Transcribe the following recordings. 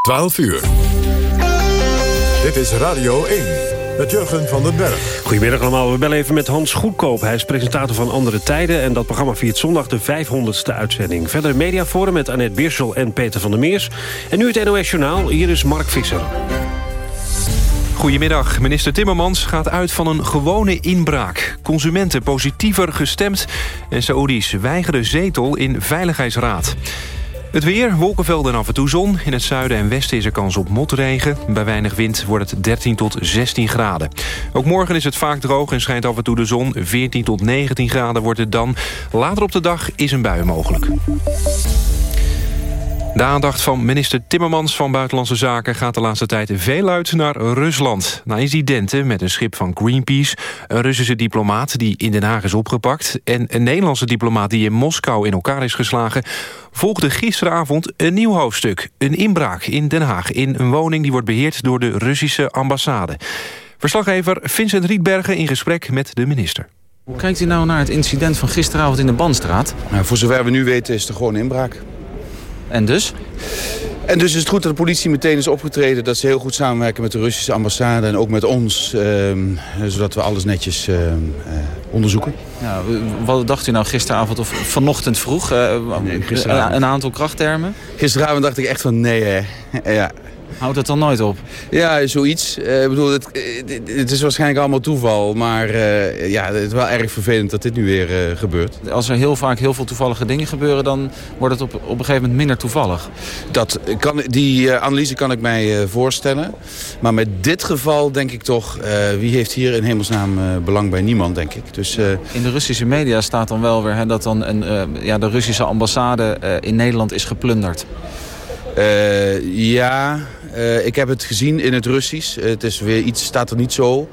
12 uur. Dit is Radio 1 met Jurgen van den Berg. Goedemiddag allemaal, we bellen even met Hans Goedkoop. Hij is presentator van Andere Tijden... en dat programma viert zondag de 500ste uitzending. Verder mediaforum met Annette Beersel en Peter van der Meers. En nu het NOS Journaal, hier is Mark Visser. Goedemiddag. Minister Timmermans gaat uit van een gewone inbraak. Consumenten positiever gestemd en Saoedi's weigeren zetel in Veiligheidsraad. Het weer, wolkenvelden en af en toe zon. In het zuiden en westen is er kans op motregen. Bij weinig wind wordt het 13 tot 16 graden. Ook morgen is het vaak droog en schijnt af en toe de zon. 14 tot 19 graden wordt het dan. Later op de dag is een bui mogelijk. De aandacht van minister Timmermans van Buitenlandse Zaken... gaat de laatste tijd veel uit naar Rusland. Na incidenten met een schip van Greenpeace... een Russische diplomaat die in Den Haag is opgepakt... en een Nederlandse diplomaat die in Moskou in elkaar is geslagen... volgde gisteravond een nieuw hoofdstuk. Een inbraak in Den Haag in een woning die wordt beheerd... door de Russische ambassade. Verslaggever Vincent Rietbergen in gesprek met de minister. Hoe kijkt u nou naar het incident van gisteravond in de Bandstraat? Nou, voor zover we nu weten is er gewoon inbraak. En dus? En dus is het goed dat de politie meteen is opgetreden... dat ze heel goed samenwerken met de Russische ambassade en ook met ons... Eh, zodat we alles netjes uh, uh, onderzoeken. Ja, wat dacht u nou gisteravond of vanochtend vroeg? Nee, gisteravond. Een aantal krachttermen? Gisteravond dacht ik echt van nee, hè. ja, Houdt het dan nooit op? Ja, zoiets. Uh, bedoel, het, het, is waarschijnlijk allemaal toeval. Maar uh, ja, het is wel erg vervelend dat dit nu weer uh, gebeurt. Als er heel vaak heel veel toevallige dingen gebeuren... dan wordt het op, op een gegeven moment minder toevallig. Dat kan, die analyse kan ik mij voorstellen. Maar met dit geval denk ik toch... wie heeft hier in hemelsnaam belang bij niemand, denk ik. Dus, in de Russische media staat dan wel weer... Hè, dat dan een, ja, de Russische ambassade in Nederland is geplunderd. ja, uh, ik heb het gezien in het Russisch. het is weer iets, staat er niet zo.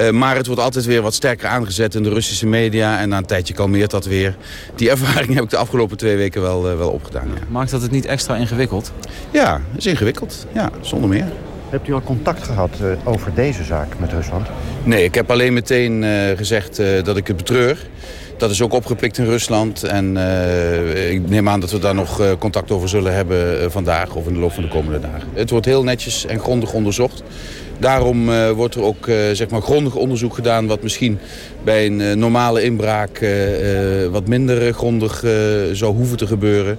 Uh, maar het wordt altijd weer wat sterker aangezet in de Russische media. En na een tijdje kalmeert dat weer. Die ervaring heb ik de afgelopen twee weken wel, uh, wel opgedaan. Ja. Maakt dat het niet extra ingewikkeld? Ja, is ingewikkeld. Ja, zonder meer. Hebt u al contact gehad over deze zaak met Rusland? Nee, ik heb alleen meteen gezegd dat ik het betreur. Dat is ook opgepikt in Rusland. En uh, ik neem aan dat we daar nog uh, contact over zullen hebben uh, vandaag of in de loop van de komende dagen. Het wordt heel netjes en grondig onderzocht. Daarom wordt er ook zeg maar grondig onderzoek gedaan... wat misschien bij een normale inbraak wat minder grondig zou hoeven te gebeuren.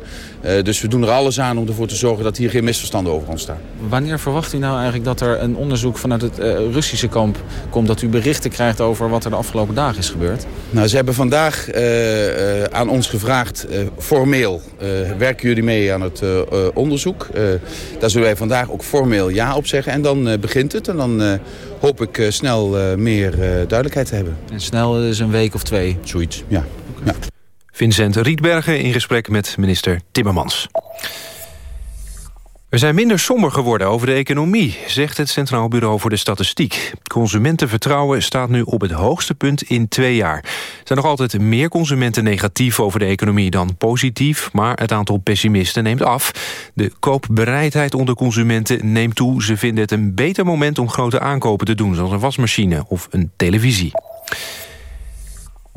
Dus we doen er alles aan om ervoor te zorgen dat hier geen misverstanden over ontstaan. Wanneer verwacht u nou eigenlijk dat er een onderzoek vanuit het Russische kamp komt... dat u berichten krijgt over wat er de afgelopen dagen is gebeurd? Nou, ze hebben vandaag aan ons gevraagd, formeel... werken jullie mee aan het onderzoek? daar zullen wij vandaag ook formeel ja op zeggen en dan begint het. En dan hoop ik snel meer duidelijkheid te hebben. En snel is een week of twee? Zoiets, ja. Okay. ja. Vincent Rietbergen in gesprek met minister Timmermans. We zijn minder somber geworden over de economie, zegt het Centraal Bureau voor de Statistiek. Consumentenvertrouwen staat nu op het hoogste punt in twee jaar. Er zijn nog altijd meer consumenten negatief over de economie dan positief, maar het aantal pessimisten neemt af. De koopbereidheid onder consumenten neemt toe. Ze vinden het een beter moment om grote aankopen te doen, zoals een wasmachine of een televisie.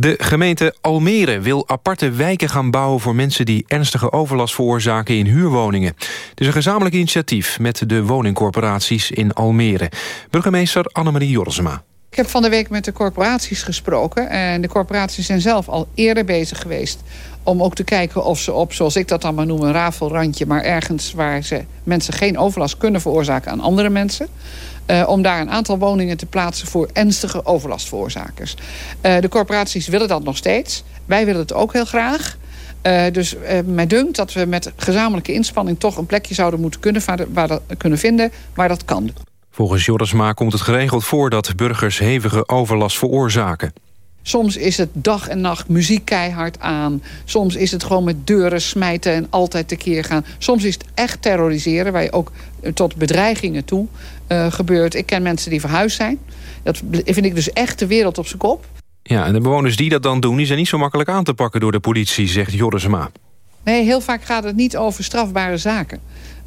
De gemeente Almere wil aparte wijken gaan bouwen... voor mensen die ernstige overlast veroorzaken in huurwoningen. Het is een gezamenlijk initiatief met de woningcorporaties in Almere. Burgemeester Annemarie Jorsema. Ik heb van de week met de corporaties gesproken. En de corporaties zijn zelf al eerder bezig geweest... om ook te kijken of ze op, zoals ik dat dan maar noem... een rafelrandje, maar ergens waar ze mensen geen overlast kunnen veroorzaken aan andere mensen... Uh, om daar een aantal woningen te plaatsen voor ernstige overlastveroorzakers. Uh, de corporaties willen dat nog steeds. Wij willen het ook heel graag. Uh, dus mij dunkt dat we met gezamenlijke inspanning... toch een plekje zouden moeten kunnen, waar dat, kunnen vinden waar dat kan. Volgens Jorisma komt het geregeld voor dat burgers hevige overlast veroorzaken. Soms is het dag en nacht muziek keihard aan. Soms is het gewoon met deuren smijten en altijd tekeer gaan. Soms is het echt terroriseren, waar je ook tot bedreigingen toe uh, gebeurt. Ik ken mensen die verhuisd zijn. Dat vind ik dus echt de wereld op zijn kop. Ja, en de bewoners die dat dan doen... die zijn niet zo makkelijk aan te pakken door de politie, zegt Jorisma. Nee, heel vaak gaat het niet over strafbare zaken.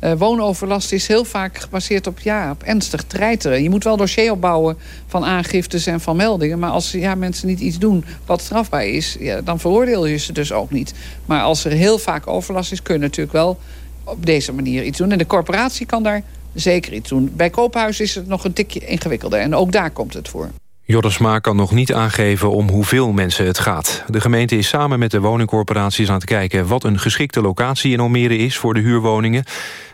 Uh, woonoverlast is heel vaak gebaseerd op, ja, op ernstig treiteren. Je moet wel dossier opbouwen van aangiftes en van meldingen. Maar als ja, mensen niet iets doen wat strafbaar is... Ja, dan veroordeel je ze dus ook niet. Maar als er heel vaak overlast is... kun je natuurlijk wel op deze manier iets doen. En de corporatie kan daar zeker iets doen. Bij koophuis is het nog een tikje ingewikkelder. En ook daar komt het voor. Jorisma kan nog niet aangeven om hoeveel mensen het gaat. De gemeente is samen met de woningcorporaties aan het kijken... wat een geschikte locatie in Almere is voor de huurwoningen.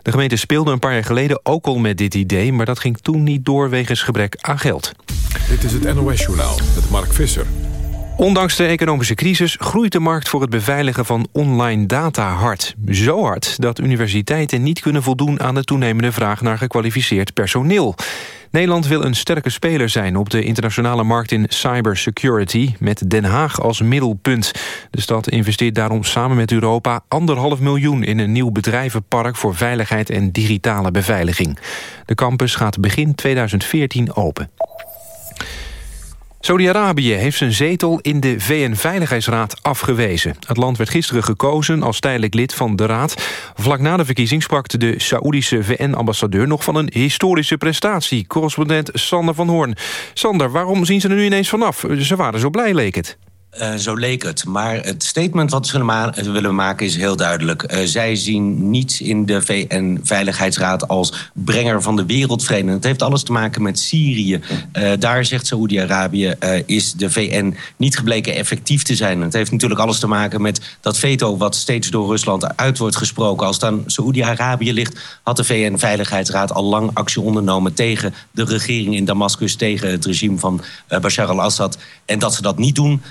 De gemeente speelde een paar jaar geleden ook al met dit idee... maar dat ging toen niet door wegens gebrek aan geld. Dit is het NOS Journaal met Mark Visser. Ondanks de economische crisis groeit de markt voor het beveiligen van online data hard. Zo hard dat universiteiten niet kunnen voldoen aan de toenemende vraag naar gekwalificeerd personeel. Nederland wil een sterke speler zijn op de internationale markt in cybersecurity... met Den Haag als middelpunt. De stad investeert daarom samen met Europa anderhalf miljoen... in een nieuw bedrijvenpark voor veiligheid en digitale beveiliging. De campus gaat begin 2014 open. Saudi-Arabië heeft zijn zetel in de VN-veiligheidsraad afgewezen. Het land werd gisteren gekozen als tijdelijk lid van de raad. Vlak na de verkiezing sprak de Saoedische VN-ambassadeur... nog van een historische prestatie. Correspondent Sander van Hoorn. Sander, waarom zien ze er nu ineens vanaf? Ze waren zo blij, leek het. Uh, zo leek het. Maar het statement wat ze willen maken is heel duidelijk. Uh, zij zien niets in de VN-veiligheidsraad als brenger van de wereldvrede. Het heeft alles te maken met Syrië. Daar zegt Saoedi-Arabië is de VN niet gebleken effectief te zijn. Het heeft natuurlijk alles te maken met dat veto wat steeds door Rusland uit wordt gesproken. Als het aan Saoedi-Arabië ligt, had de VN-veiligheidsraad al lang actie ondernomen tegen de regering in Damascus, tegen het regime van Bashar al-Assad. En dat ze dat niet doen.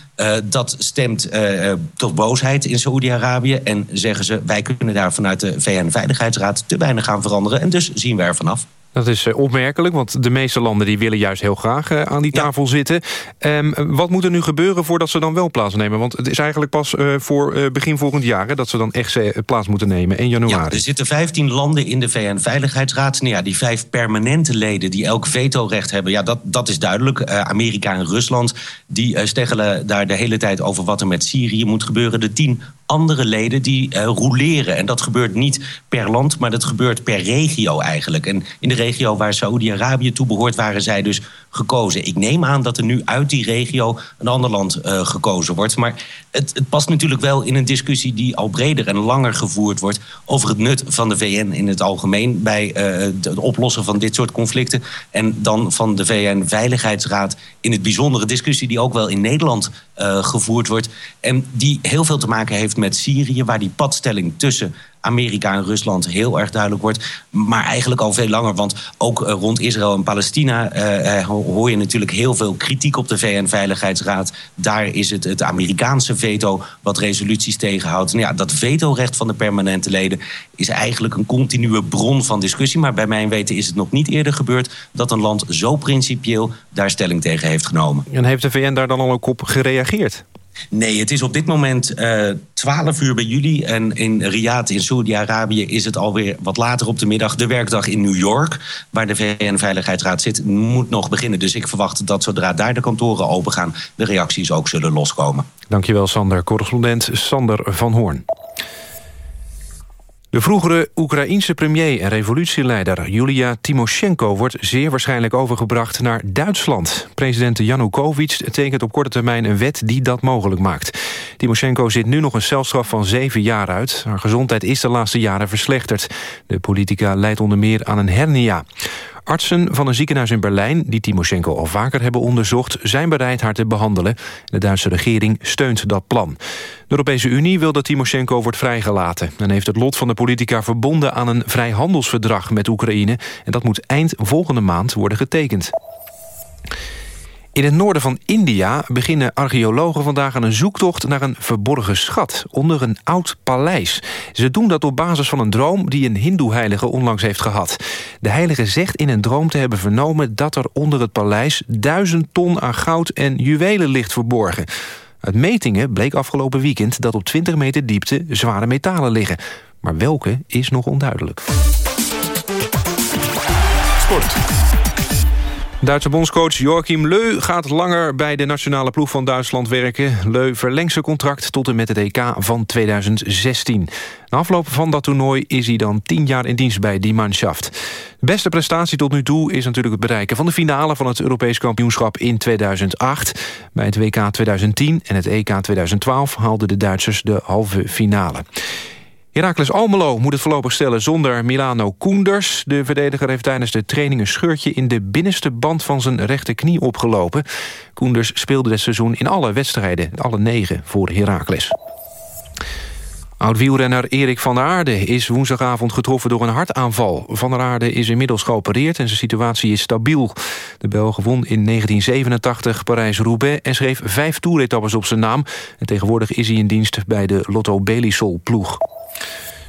Dat stemt uh, tot boosheid in Saoedi-Arabië. En zeggen ze, wij kunnen daar vanuit de VN-veiligheidsraad te weinig gaan veranderen. En dus zien we er vanaf. Dat is eh, opmerkelijk, want de meeste landen die willen juist heel graag uh, aan die tafel zitten. Um, wat moet er nu gebeuren voordat ze dan wel plaatsnemen? Want het is eigenlijk pas uh, voor begin volgend jaar hè, dat ze dan echt plaats moeten nemen, in januari. Ja, er zitten 15 landen in de VN-veiligheidsraad. Nou ja, die vijf permanente leden die elk vetorecht hebben, ja, dat, dat is duidelijk. Amerika en Rusland die steggelen daar de hele tijd over wat er met Syrië moet gebeuren. De tien andere leden die uh, roleren. En dat gebeurt niet per land, maar dat gebeurt per regio eigenlijk. En in de regio waar Saoedi-Arabië toe behoort, waren zij dus gekozen. Ik neem aan dat er nu uit die regio een ander land uh, gekozen wordt. Maar het, het, past natuurlijk wel in een discussie die al breder en langer gevoerd wordt over het nut van de VN in het algemeen bij uh, het oplossen van dit soort conflicten. En dan van de VN-veiligheidsraad in het bijzondere discussie die ook wel in Nederland gevoerd wordt. En die heel veel te maken heeft met Syrië, waar die padstelling tussen Amerika en Rusland heel erg duidelijk wordt. Maar eigenlijk al veel langer, want ook uh, rond Israël en Palestina uh, hoor je natuurlijk heel veel kritiek op de VN-veiligheidsraad. Daar is het het Amerikaanse veto wat resoluties tegenhoudt. Ja, dat vetorecht van de permanente leden is eigenlijk een continue bron van discussie. Maar bij mijn weten is het nog niet eerder gebeurd dat een land zo principieel daar stelling tegen heeft genomen. En heeft de VN daar dan al ook op gereageerd? Nee, het is op dit moment uh, 12 uur bij jullie. En in Riyadh in Saudi-Arabië is het alweer wat later op de middag. De werkdag in New York, waar de VN-veiligheidsraad zit, moet nog beginnen. Dus ik verwacht dat zodra daar de kantoren opengaan... de reacties ook zullen loskomen. Dankjewel, Sander. Correspondent Sander van Hoorn. De vroegere Oekraïense premier en revolutieleider Julia Timoshenko... wordt zeer waarschijnlijk overgebracht naar Duitsland. President Janukovic tekent op korte termijn een wet die dat mogelijk maakt. Timoshenko zit nu nog een celstraf van zeven jaar uit. Haar gezondheid is de laatste jaren verslechterd. De politica leidt onder meer aan een hernia. Artsen van een ziekenhuis in Berlijn, die Timoshenko al vaker hebben onderzocht... zijn bereid haar te behandelen. De Duitse regering steunt dat plan. De Europese Unie wil dat Timoshenko wordt vrijgelaten... en heeft het lot van de politica verbonden aan een vrijhandelsverdrag met Oekraïne. En dat moet eind volgende maand worden getekend. In het noorden van India beginnen archeologen vandaag aan een zoektocht naar een verborgen schat onder een oud paleis. Ze doen dat op basis van een droom die een hindoe-heilige onlangs heeft gehad. De heilige zegt in een droom te hebben vernomen dat er onder het paleis duizend ton aan goud en juwelen ligt verborgen. Uit metingen bleek afgelopen weekend dat op 20 meter diepte zware metalen liggen. Maar welke is nog onduidelijk. Sport. Duitse bondscoach Joachim Leu gaat langer bij de nationale ploeg van Duitsland werken. Leu verlengt zijn contract tot en met het EK van 2016. Na afloop van dat toernooi is hij dan tien jaar in dienst bij die manschaft. De beste prestatie tot nu toe is natuurlijk het bereiken van de finale... van het Europees kampioenschap in 2008. Bij het WK 2010 en het EK 2012 haalden de Duitsers de halve finale. Heracles Almelo moet het voorlopig stellen zonder Milano Koenders. De verdediger heeft tijdens de training een scheurtje... in de binnenste band van zijn rechterknie opgelopen. Koenders speelde dit seizoen in alle wedstrijden, alle negen, voor Heracles. Oud-wielrenner Erik van der Aarde is woensdagavond getroffen door een hartaanval. Van der Aarde is inmiddels geopereerd en zijn situatie is stabiel. De Belg won in 1987 Parijs-Roubaix... en schreef vijf toeretappes op zijn naam. En tegenwoordig is hij in dienst bij de Lotto Belisol-ploeg.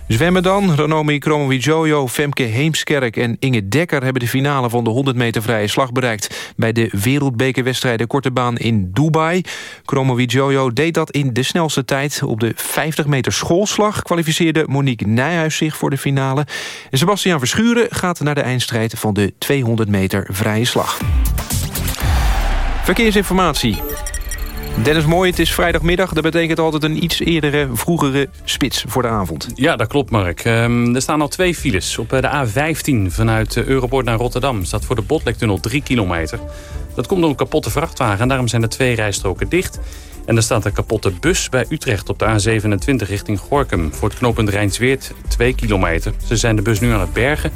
Zwemmen dan. Ranomi Kromowidjojo, Femke Heemskerk en Inge Dekker... hebben de finale van de 100 meter vrije slag bereikt... bij de wereldbekerwedstrijden Korte Baan in Dubai. Kromowidjojo deed dat in de snelste tijd. Op de 50 meter schoolslag kwalificeerde Monique Nijhuis zich voor de finale. En Sebastian Verschuren gaat naar de eindstrijd van de 200 meter vrije slag. Verkeersinformatie. Dennis Mooi, het is vrijdagmiddag. Dat betekent altijd een iets eerdere, vroegere spits voor de avond. Ja, dat klopt Mark. Um, er staan al twee files. Op eh, de A15 vanuit eh, Europort naar Rotterdam staat voor de Botlektunnel 3 kilometer. Dat komt door een kapotte vrachtwagen en daarom zijn er twee rijstroken dicht. En er staat een kapotte bus bij Utrecht op de A27 richting Gorkum. Voor het knooppunt Rijnsweert 2 kilometer. Ze zijn de bus nu aan het bergen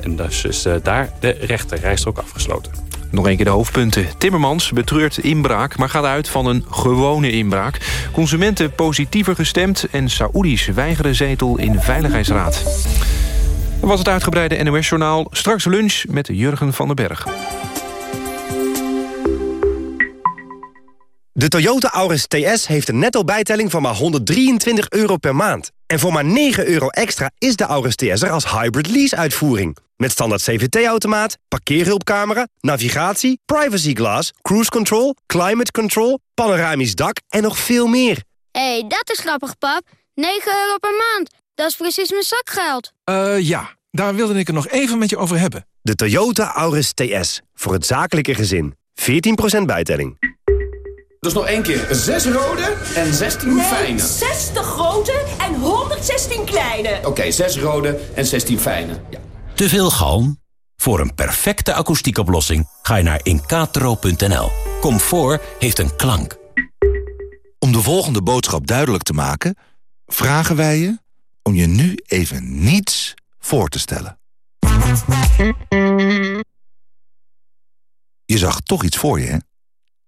en dus is uh, daar de rechter rijstrook afgesloten. Nog een keer de hoofdpunten. Timmermans betreurt inbraak, maar gaat uit van een gewone inbraak. Consumenten positiever gestemd en Saoedi's weigeren zetel in Veiligheidsraad. Dat was het uitgebreide NOS-journaal. Straks lunch met Jurgen van den Berg. De Toyota Auris TS heeft een netto bijtelling van maar 123 euro per maand. En voor maar 9 euro extra is de Auris TS er als hybrid lease-uitvoering. Met standaard CVT-automaat, parkeerhulpcamera, navigatie, privacy glass, cruise control, climate control, panoramisch dak en nog veel meer. Hé, hey, dat is grappig, pap. 9 euro per maand. Dat is precies mijn zakgeld. Eh, uh, ja. Daar wilde ik het nog even met je over hebben. De Toyota Auris TS. Voor het zakelijke gezin. 14% bijtelling. Dus nog één keer. Zes rode en 16 nee, fijne. 60 grote en 116 kleine. Oké, okay, 6 rode en 16 fijne. Ja. Te veel galm? Voor een perfecte akoestiekoplossing ga je naar incatro.nl. Comfort heeft een klank. Om de volgende boodschap duidelijk te maken... vragen wij je om je nu even niets voor te stellen. Je zag toch iets voor je, hè?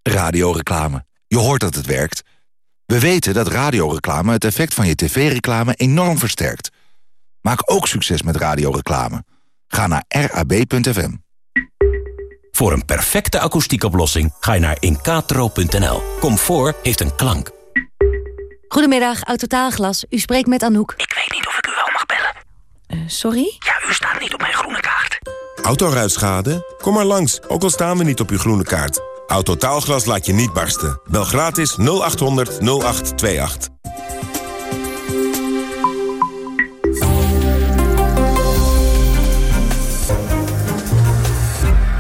Radioreclame. Je hoort dat het werkt. We weten dat radioreclame het effect van je tv-reclame enorm versterkt. Maak ook succes met radioreclame. Ga naar rab.fm. Voor een perfecte akoestiekoplossing ga je naar incatro.nl. Comfort heeft een klank. Goedemiddag, Autotaalglas. U spreekt met Anouk. Ik weet niet of ik u wel mag bellen. Uh, sorry? Ja, u staat niet op mijn groene kaart. Autoruitschade? Kom maar langs, ook al staan we niet op uw groene kaart. Autotaalglas laat je niet barsten. Bel gratis 0800 0828.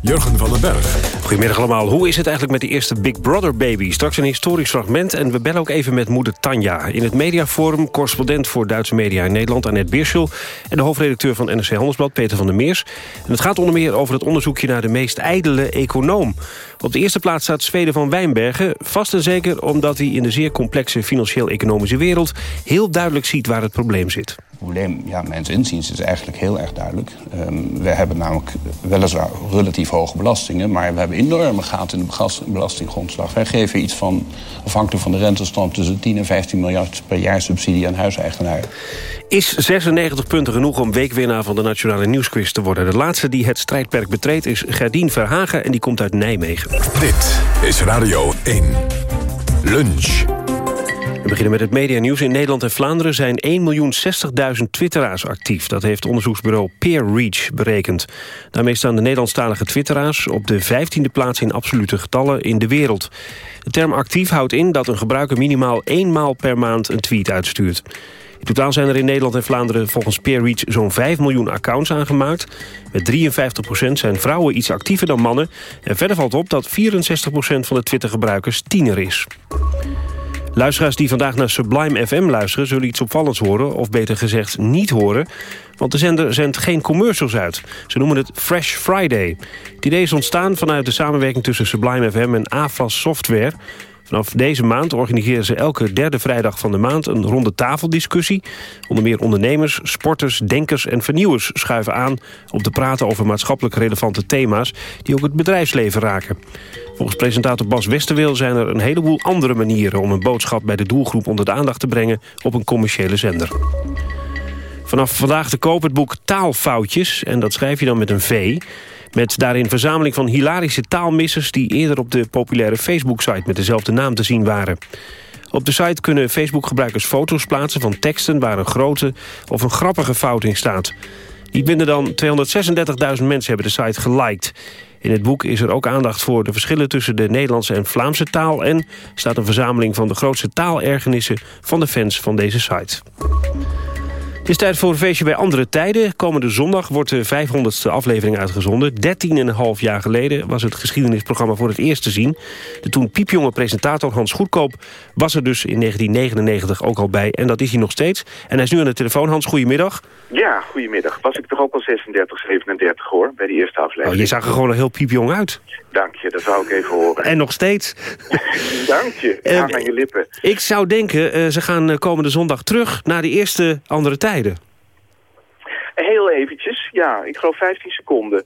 Jurgen van den Berg. Goedemiddag allemaal. Hoe is het eigenlijk met de eerste Big Brother baby? Straks een historisch fragment en we bellen ook even met moeder Tanja. In het mediaforum correspondent voor Duitse media in Nederland... Annette Birschel en de hoofdredacteur van NRC Handelsblad Peter van der Meers. En het gaat onder meer over het onderzoekje naar de meest ijdele econoom. Op de eerste plaats staat Zweden van Wijnbergen. Vast en zeker omdat hij in de zeer complexe financieel-economische wereld... heel duidelijk ziet waar het probleem zit. Het probleem, ja, mijn inziens, is eigenlijk heel erg duidelijk. Um, we hebben namelijk weliswaar relatief hoge belastingen... maar we hebben enorme gaten in de belastinggrondslag. Wij geven iets van, afhankelijk van de rentestroom... tussen 10 en 15 miljard per jaar subsidie aan huiseigenaren. Is 96 punten genoeg om weekwinnaar van de Nationale Nieuwsquiz te worden? De laatste die het strijdperk betreedt is Gerdien Verhagen... en die komt uit Nijmegen. Dit is Radio 1. Lunch. We beginnen met het medianieuws. In Nederland en Vlaanderen zijn 1.060.000 twitteraars actief. Dat heeft onderzoeksbureau PeerReach berekend. Daarmee staan de Nederlandstalige twitteraars... op de 15e plaats in absolute getallen in de wereld. De term actief houdt in dat een gebruiker minimaal eenmaal per maand een tweet uitstuurt. In totaal zijn er in Nederland en Vlaanderen volgens PeerReach zo'n 5 miljoen accounts aangemaakt. Met 53% zijn vrouwen iets actiever dan mannen. En verder valt op dat 64% van de Twitter-gebruikers tiener is. Luisteraars die vandaag naar Sublime FM luisteren... zullen iets opvallends horen, of beter gezegd niet horen. Want de zender zendt geen commercials uit. Ze noemen het Fresh Friday. Het idee is ontstaan vanuit de samenwerking tussen Sublime FM en AFAS Software... Vanaf deze maand organiseren ze elke derde vrijdag van de maand... een ronde tafeldiscussie. Onder meer ondernemers, sporters, denkers en vernieuwers schuiven aan... om te praten over maatschappelijk relevante thema's... die ook het bedrijfsleven raken. Volgens presentator Bas Westerweel zijn er een heleboel andere manieren... om een boodschap bij de doelgroep onder de aandacht te brengen... op een commerciële zender. Vanaf vandaag te koop het boek Taalfoutjes. En dat schrijf je dan met een V... Met daarin verzameling van hilarische taalmissers... die eerder op de populaire Facebook-site met dezelfde naam te zien waren. Op de site kunnen Facebook-gebruikers foto's plaatsen van teksten... waar een grote of een grappige fout in staat. Niet minder dan 236.000 mensen hebben de site geliked. In het boek is er ook aandacht voor de verschillen tussen de Nederlandse en Vlaamse taal... en staat een verzameling van de grootste taalergernissen van de fans van deze site. Het is tijd voor een feestje bij andere tijden. Komende zondag wordt de 500ste aflevering uitgezonden. 13,5 jaar geleden was het geschiedenisprogramma voor het eerst te zien. De toen piepjonge presentator Hans Goedkoop was er dus in 1999 ook al bij. En dat is hij nog steeds. En hij is nu aan de telefoon. Hans, goedemiddag. Ja, goedemiddag. Was ik toch ook al 36, 37 hoor, bij de eerste aflevering. Oh, je zag er gewoon heel piepjong uit. Dank je, dat zou ik even horen. En nog steeds. Dank je, Uh, aan je lippen. Ik zou denken, uh, ze gaan uh, komende zondag terug naar die eerste andere Heel eventjes, ja, ik geloof 15 seconden.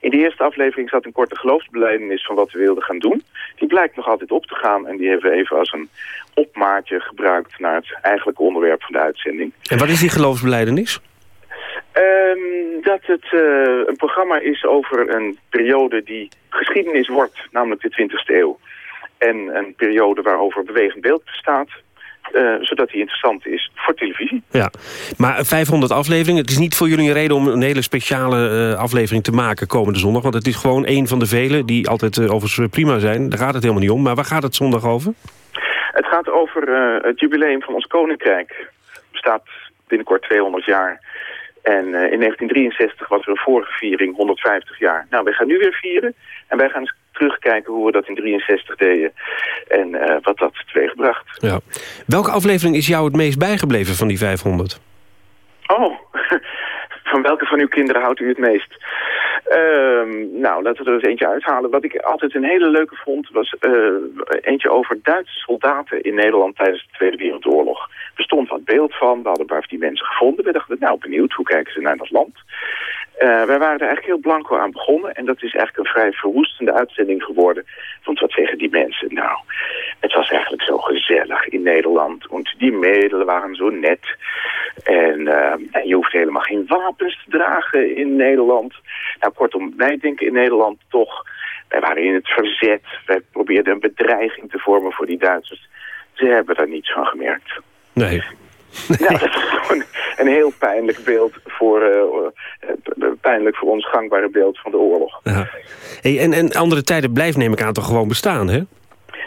In de eerste aflevering zat een korte geloofsbeleidenis van wat we wilden gaan doen. Die blijkt nog altijd op te gaan en die hebben we even als een opmaatje gebruikt naar het eigenlijke onderwerp van de uitzending. En wat is die geloofsbeleidenis? Um, dat het uh, een programma is over een periode die geschiedenis wordt, namelijk de 20e eeuw. En een periode waarover bewegend beeld bestaat, zodat die interessant is voor televisie. Ja, maar 500 afleveringen, het is niet voor jullie een reden om een hele speciale uh, aflevering te maken komende zondag, want het is gewoon een van de vele die altijd uh, overigens prima zijn. Daar gaat het helemaal niet om, maar waar gaat het zondag over? Het gaat over het jubileum van ons koninkrijk. Het bestaat binnenkort 200 jaar. En in 1963 was er een vorige viering, 150 jaar. Nou, wij gaan nu weer vieren. En wij gaan eens terugkijken hoe we dat in 63 deden. En uh, wat dat teweegbracht. Ja. Welke aflevering is jou het meest bijgebleven van die 500? Oh, van welke van uw kinderen houdt u het meest? Uh, nou, laten we er eens eentje uithalen. Wat ik altijd een hele leuke vond, was uh, eentje over Duitse soldaten in Nederland tijdens de Tweede Wereldoorlog. Er stond wat beeld van, we hadden een paar van die mensen gevonden. We dachten, nou benieuwd, hoe kijken ze naar dat land? Uh, wij waren er eigenlijk heel blanco aan begonnen. En dat is eigenlijk een vrij verwoestende uitzending geworden. Want wat zeggen die mensen? Nou, het was eigenlijk zo gezellig in Nederland. Want die middelen waren zo net. En, uh, en je hoeft helemaal geen wapens te dragen in Nederland. Nou, kortom, wij denken in Nederland toch... Wij waren in het verzet. Wij probeerden een bedreiging te vormen voor die Duitsers. Ze hebben daar niets van gemerkt. Nee. Ja, dat is gewoon een heel pijnlijk beeld voor, uh, pijnlijk voor ons gangbare beeld van de oorlog. Ja. Hey, en, en andere tijden blijft neem ik aan toch gewoon bestaan, hè?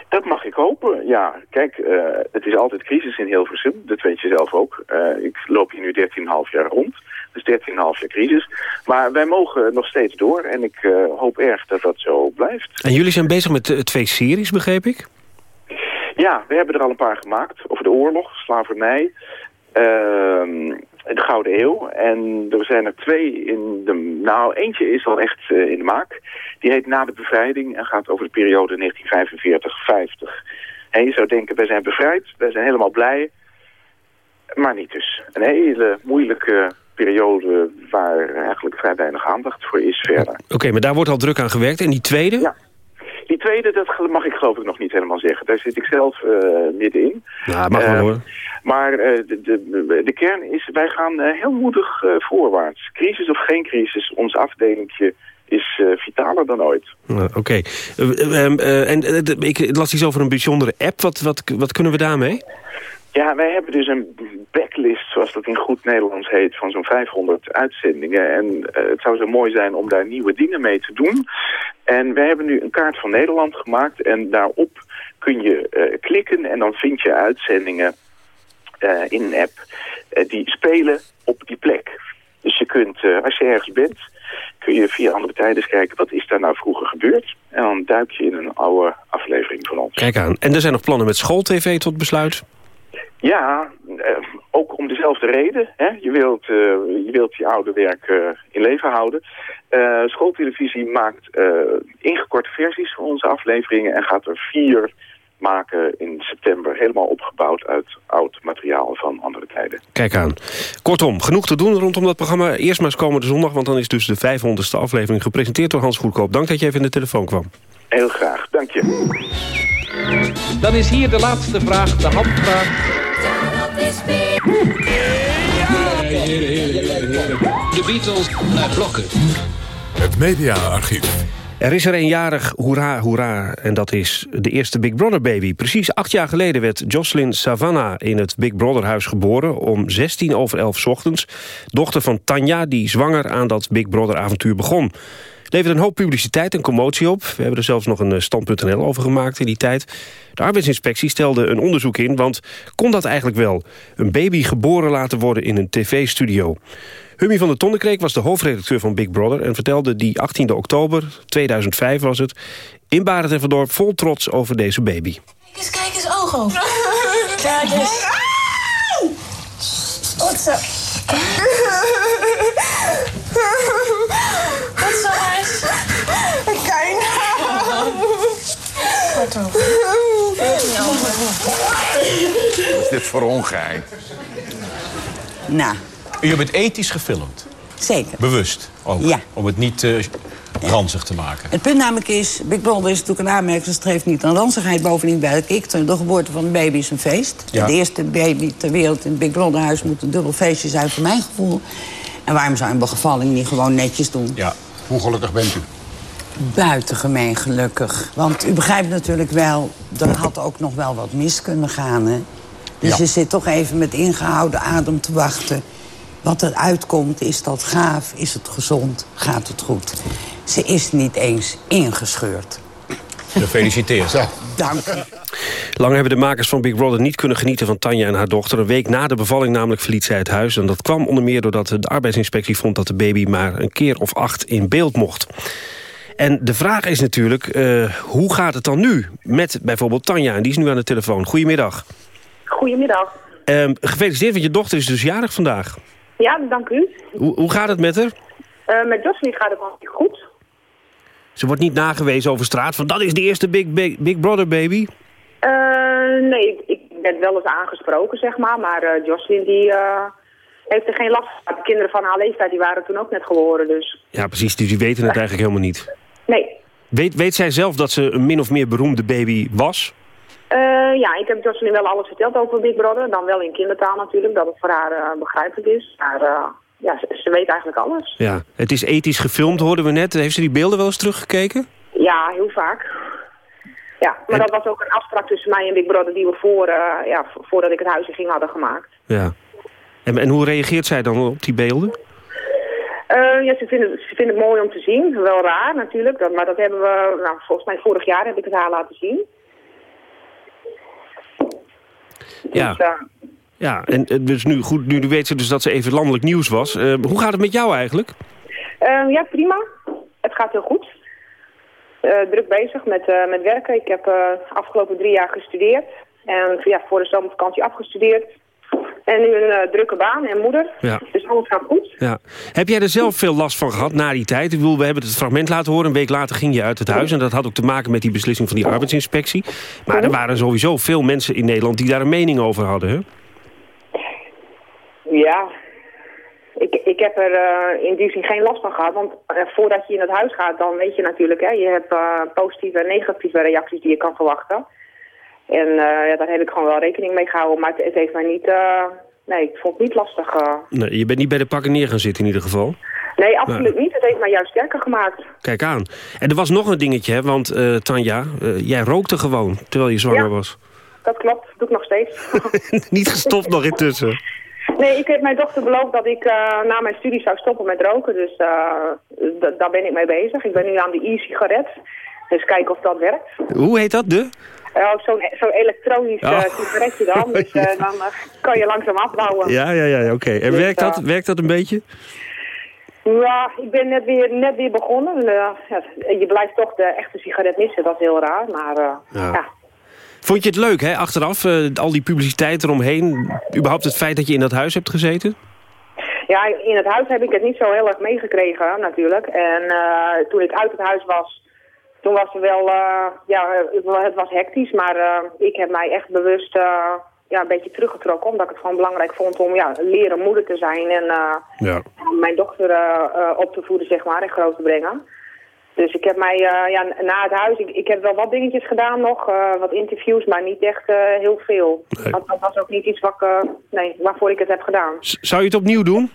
Dat mag ik hopen, ja. Kijk, uh, het is altijd crisis in Hilversum, dat weet je zelf ook. Uh, ik loop hier nu 13,5 jaar rond, dus 13,5 jaar crisis. Maar wij mogen nog steeds door en ik hoop erg dat dat zo blijft. En jullie zijn bezig met twee series, begreep ik? Ja, we hebben er al een paar gemaakt over de oorlog, slavernij, uh, de Gouden Eeuw. En er zijn er twee in de... Nou, eentje is al echt uh, in de maak. Die heet Na de Bevrijding en gaat over de periode 1945-50. En je zou denken, wij zijn bevrijd, wij zijn helemaal blij. Maar niet dus. Een hele moeilijke periode waar eigenlijk vrij weinig aandacht voor is verder. Oké, okay, maar daar wordt al druk aan gewerkt. En die tweede? Ja. Die tweede, dat mag ik geloof ik nog niet helemaal zeggen. Daar zit ik zelf uh, middenin. Ja, mag wel uh, hoor. Maar uh, de, de, de, kern is, wij gaan heel moedig voorwaarts. Crisis of geen crisis, ons afdelingje is vitaler dan ooit. Oké. Okay. en ik las iets over een bijzondere app. Wat, wat, wat kunnen we daarmee? Ja, wij hebben dus een backlist, zoals dat in goed Nederlands heet, van zo'n 500 uitzendingen. En uh, het zou zo mooi zijn om daar nieuwe dingen mee te doen. En wij hebben nu een kaart van Nederland gemaakt en daarop kun je uh, klikken en dan vind je uitzendingen uh, in een app die spelen op die plek. Dus je kunt, als je ergens bent, kun je via andere tijden kijken... wat is daar nou vroeger gebeurd? En dan duik je in een oude aflevering van ons. Kijk aan. En er zijn nog plannen met schooltv tot besluit? Ja, eh, ook om dezelfde reden. Hè? Je, wilt, eh, je wilt je oude werk eh, in leven houden. Schooltelevisie maakt ingekorte versies van onze afleveringen... en gaat er vier maken in september. Helemaal opgebouwd uit oud materiaal van andere tijden. Kijk aan. Kortom, genoeg te doen rondom dat programma. Eerst maar eens komende zondag, want dan is dus de 500ste aflevering... gepresenteerd door Hans Goedkoop. Dank dat je even in de telefoon kwam. Heel graag, dank je. Dan is hier de laatste vraag, de handvraag. De Beatles naar blokken. Het mediaarchief. Er is er eenjarig hoera hoera en dat is de eerste Big Brother baby. Precies acht jaar geleden werd Jocelyn Savannah in het Big Brother huis geboren... om 16 over 11 ochtends. Dochter van Tanja, die zwanger aan dat Big Brother avontuur begon. Leverde een hoop publiciteit en commotie op. We hebben er zelfs nog een eh, stand.nl over gemaakt in die tijd. De arbeidsinspectie stelde een onderzoek in, want kon dat eigenlijk wel? Een baby geboren laten worden in een tv-studio. Hummy van der Tonnekreek was de hoofdredacteur van Big Brother... en vertelde die 18 oktober, 2005 was het... in Barend en Verdorp vol trots over deze baby. Kijk eens, kijk eens, oog op. Kijk eens. Wat zo. Wat zo is. Kijk nou. Wat is dit voor ongein? Nou, U hebt het ethisch gefilmd. zeker. Bewust ook. Ja. Om het niet eh ranzig te maken. Het punt namelijk is, Big Brother is natuurlijk een aanmerking... het geeft niet aan ranzigheid. Bovendien werk ik. De geboorte van een baby is een feest. Ja. De eerste baby ter wereld in het Big Brother huis... moet een dubbel feestje zijn voor mijn gevoel. En waarom zou een bevalling niet gewoon netjes doen? Ja. Hoe gelukkig bent u? Buitengemeen gelukkig. Want u begrijpt natuurlijk wel, er had ook nog wel wat mis kunnen gaan. Hè? Dus Ja. je zit toch even met ingehouden adem te wachten. Wat er uitkomt, is dat gaaf, is het gezond, gaat het goed. Ze is niet eens ingescheurd. Gefeliciteerd. Dank u. Lang hebben de makers van Big Brother niet kunnen genieten van Tanja en haar dochter. Een week na de bevalling namelijk verliet zij het huis. En dat kwam onder meer doordat de arbeidsinspectie vond... dat de baby maar een keer of acht in beeld mocht. En de vraag is natuurlijk, eh, hoe gaat het dan nu met bijvoorbeeld Tanja? En die is nu aan de telefoon. Goedemiddag. Goedemiddag. Ehm, gefeliciteerd, want je dochter is dus jarig vandaag. Ja, dank u. Hoe, hoe gaat het met haar? Eh, met Jocelyn gaat het hartstikke goed. Ze wordt niet nagewezen over straat van... dat is de eerste Big, Big, Big Brother baby. Eh, nee, ik, ben wel eens aangesproken, zeg maar. Maar eh Jocelyn die, eh, heeft er geen last van. De kinderen van haar leeftijd die waren toen ook net geboren, dus... Ja, precies, dus die weten het eigenlijk helemaal niet. Nee. Weet, weet zij zelf dat ze een min of meer beroemde baby was? Ja, ik heb Jocelyn wel alles verteld over Big Brother. Dan wel in kindertaal natuurlijk, dat het voor haar begrijpelijk is. Maar ja, ze, ze weet eigenlijk alles. Ja, het is ethisch gefilmd, hoorden we net. Heeft ze die beelden wel eens teruggekeken? Ja, heel vaak. Ja, maar dat was ook een afspraak tussen mij en Big Brother die we voor, eh, ja, vo- voordat ik het huis in ging hadden gemaakt. Ja. En, en hoe reageert zij dan op die beelden? Eh, ja, ze vinden, ze vinden het mooi om te zien. Wel raar natuurlijk, dat, maar dat hebben we, nou, volgens mij vorig jaar heb ik het haar laten zien. Ja. Dus, eh, Ja, en eh, dus nu, goed, nu weet ze dus dat ze even landelijk nieuws was. Eh, hoe gaat het met jou eigenlijk? eh, ja, prima. Het gaat heel goed. Eh, druk bezig met, met werken. Ik heb eh afgelopen drie jaar gestudeerd. En ja, voor de zomervakantie afgestudeerd. En nu een drukke baan en moeder. Ja. Dus alles gaat goed. Ja. Heb jij er zelf veel last van gehad na die tijd? Ik bedoel, we hebben het fragment laten horen. Een week later ging je uit het huis. En dat had ook te maken met die beslissing van die arbeidsinspectie. Maar er waren sowieso veel mensen in Nederland die daar een mening over hadden. Hè? Ja, ik, ik heb er eh, in die zin geen last van gehad. Want eh, voordat je in het huis gaat, dan weet je natuurlijk... Hè, je hebt eh, positieve en negatieve reacties die je kan verwachten. En ja, daar heb ik gewoon wel rekening mee gehouden. Maar het, het heeft mij niet... nee, ik vond het niet lastig. Nee, je bent niet bij de pakken neer gaan zitten in ieder geval. Nee, absoluut niet. Het heeft mij juist sterker gemaakt. Kijk aan. En er was nog een dingetje, hè, want Tanja, jij rookte gewoon terwijl je zwanger Ja. was. Dat klopt, dat doe ik nog steeds. niet gestopt nog intussen. Nee, ik heb mijn dochter beloofd dat ik eh, na mijn studie zou stoppen met roken. Dus eh, daar ben ik mee bezig. Ik ben nu aan de e-sigaret. Dus kijken of dat werkt. Hoe heet dat, de? Ja, zo'n zo'n elektronisch Oh. sigaretje dan. Dus dan kan je langzaam afbouwen. Ja, ja, ja, oké. En Dus, werkt dat, werkt dat een beetje? Ja, ik ben net weer, net weer begonnen. Je blijft toch de echte sigaret missen, dat is heel raar. Maar Ja. ja. Vond je het leuk, hè, achteraf? eh, al die publiciteit eromheen. Überhaupt het feit dat je in dat huis hebt gezeten? Ja, in het huis heb ik het niet zo heel erg meegekregen natuurlijk. En eh, toen ik uit het huis was, toen was er wel, eh, ja, het was hectisch. Maar eh, ik heb mij echt bewust eh, ja, een beetje teruggetrokken. Omdat ik het gewoon belangrijk vond om ja, leren moeder te zijn. En eh, Ja. mijn dochter eh, eh, op te voeden, zeg maar, en groot te brengen. Dus ik heb mij, eh, ja, na het huis, ik, ik heb wel wat dingetjes gedaan nog, eh, wat interviews, maar niet echt eh, heel veel. Want dat was ook niet iets wat, eh, nee, waarvoor ik het heb gedaan. Zou je het opnieuw doen?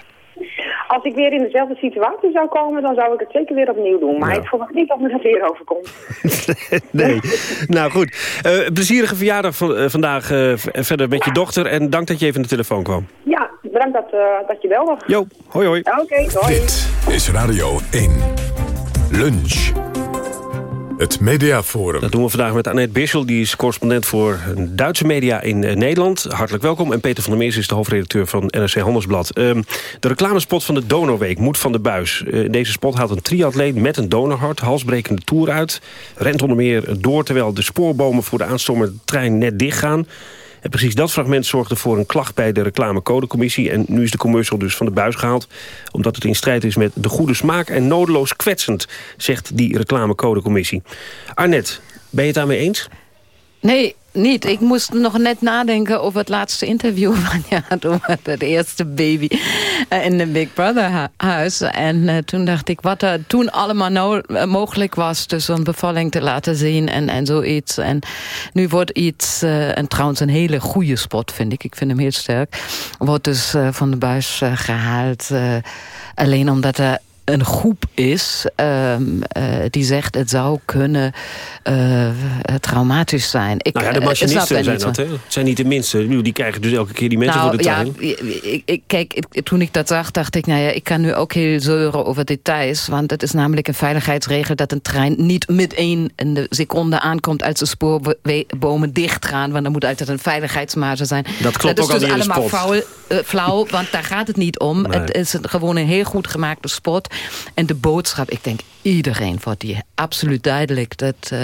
Als ik weer in dezelfde situatie zou komen, dan zou ik het zeker weer opnieuw doen. Maar Ja. ik verwacht niet dat me dat weer overkomt. Nee. nou goed. Eh, plezierige verjaardag van, vandaag eh, v- verder met je dochter. En dank dat je even aan de telefoon kwam. Ja, bedankt dat, eh, dat je belde. Jo, hoi hoi. Oké, hoi. Dit is Radio 1. Lunch. Het Mediaforum. Dat doen we vandaag met Annette Bissel. Die is correspondent voor Duitse media in eh, Nederland. Hartelijk welkom. En Peter van der Meers is de hoofdredacteur van NRC Handelsblad. Ehm, de reclamespot van de Donorweek moet van de buis. In deze spot haalt een triatleet met een donorhart halsbrekende tour uit. Rent onder meer door terwijl de spoorbomen voor de aanstormende trein net dichtgaan. Precies dat fragment zorgde voor een klacht bij de reclamecodecommissie. En nu is de commercial dus van de buis gehaald. Omdat het in strijd is met de goede smaak en nodeloos kwetsend, zegt die reclamecodecommissie. Arnett, ben je het daarmee eens? Nee, niet. Ik moest nog net nadenken over het laatste interview van je had over het eerste baby eh, in de Big Brother hu- huis. En eh, toen dacht ik wat er toen allemaal no eh, mogelijk was. Dus een bevalling te laten zien en, en zoiets. En nu wordt iets, en trouwens een hele goede spot vind ik. Ik vind hem heel sterk. Wordt dus van de buis eh, gehaald. eh, alleen omdat er een groep is ehm, eh, die zegt het zou kunnen eh, traumatisch zijn. Ik, nou ja, de eh, machinisten zijn niet dat, hè? Het zijn niet de minste. Die krijgen dus elke keer die mensen nou, voor de trein. Ja, ik, kijk, toen ik dat zag, dacht ik, nou ja, ik kan nu ook heel zeuren over details. Want het is namelijk een veiligheidsregel dat een trein niet meteen in de seconde aankomt als de spoorbomen dicht gaan. Want er moet altijd een veiligheidsmarge zijn. Dat klopt is ook al dus allemaal flauw, flauw, want daar gaat het niet om. Nee. Het is gewoon een heel goed gemaakte spot. En de boodschap, ik denk iedereen wordt die absoluut duidelijk dat, eh,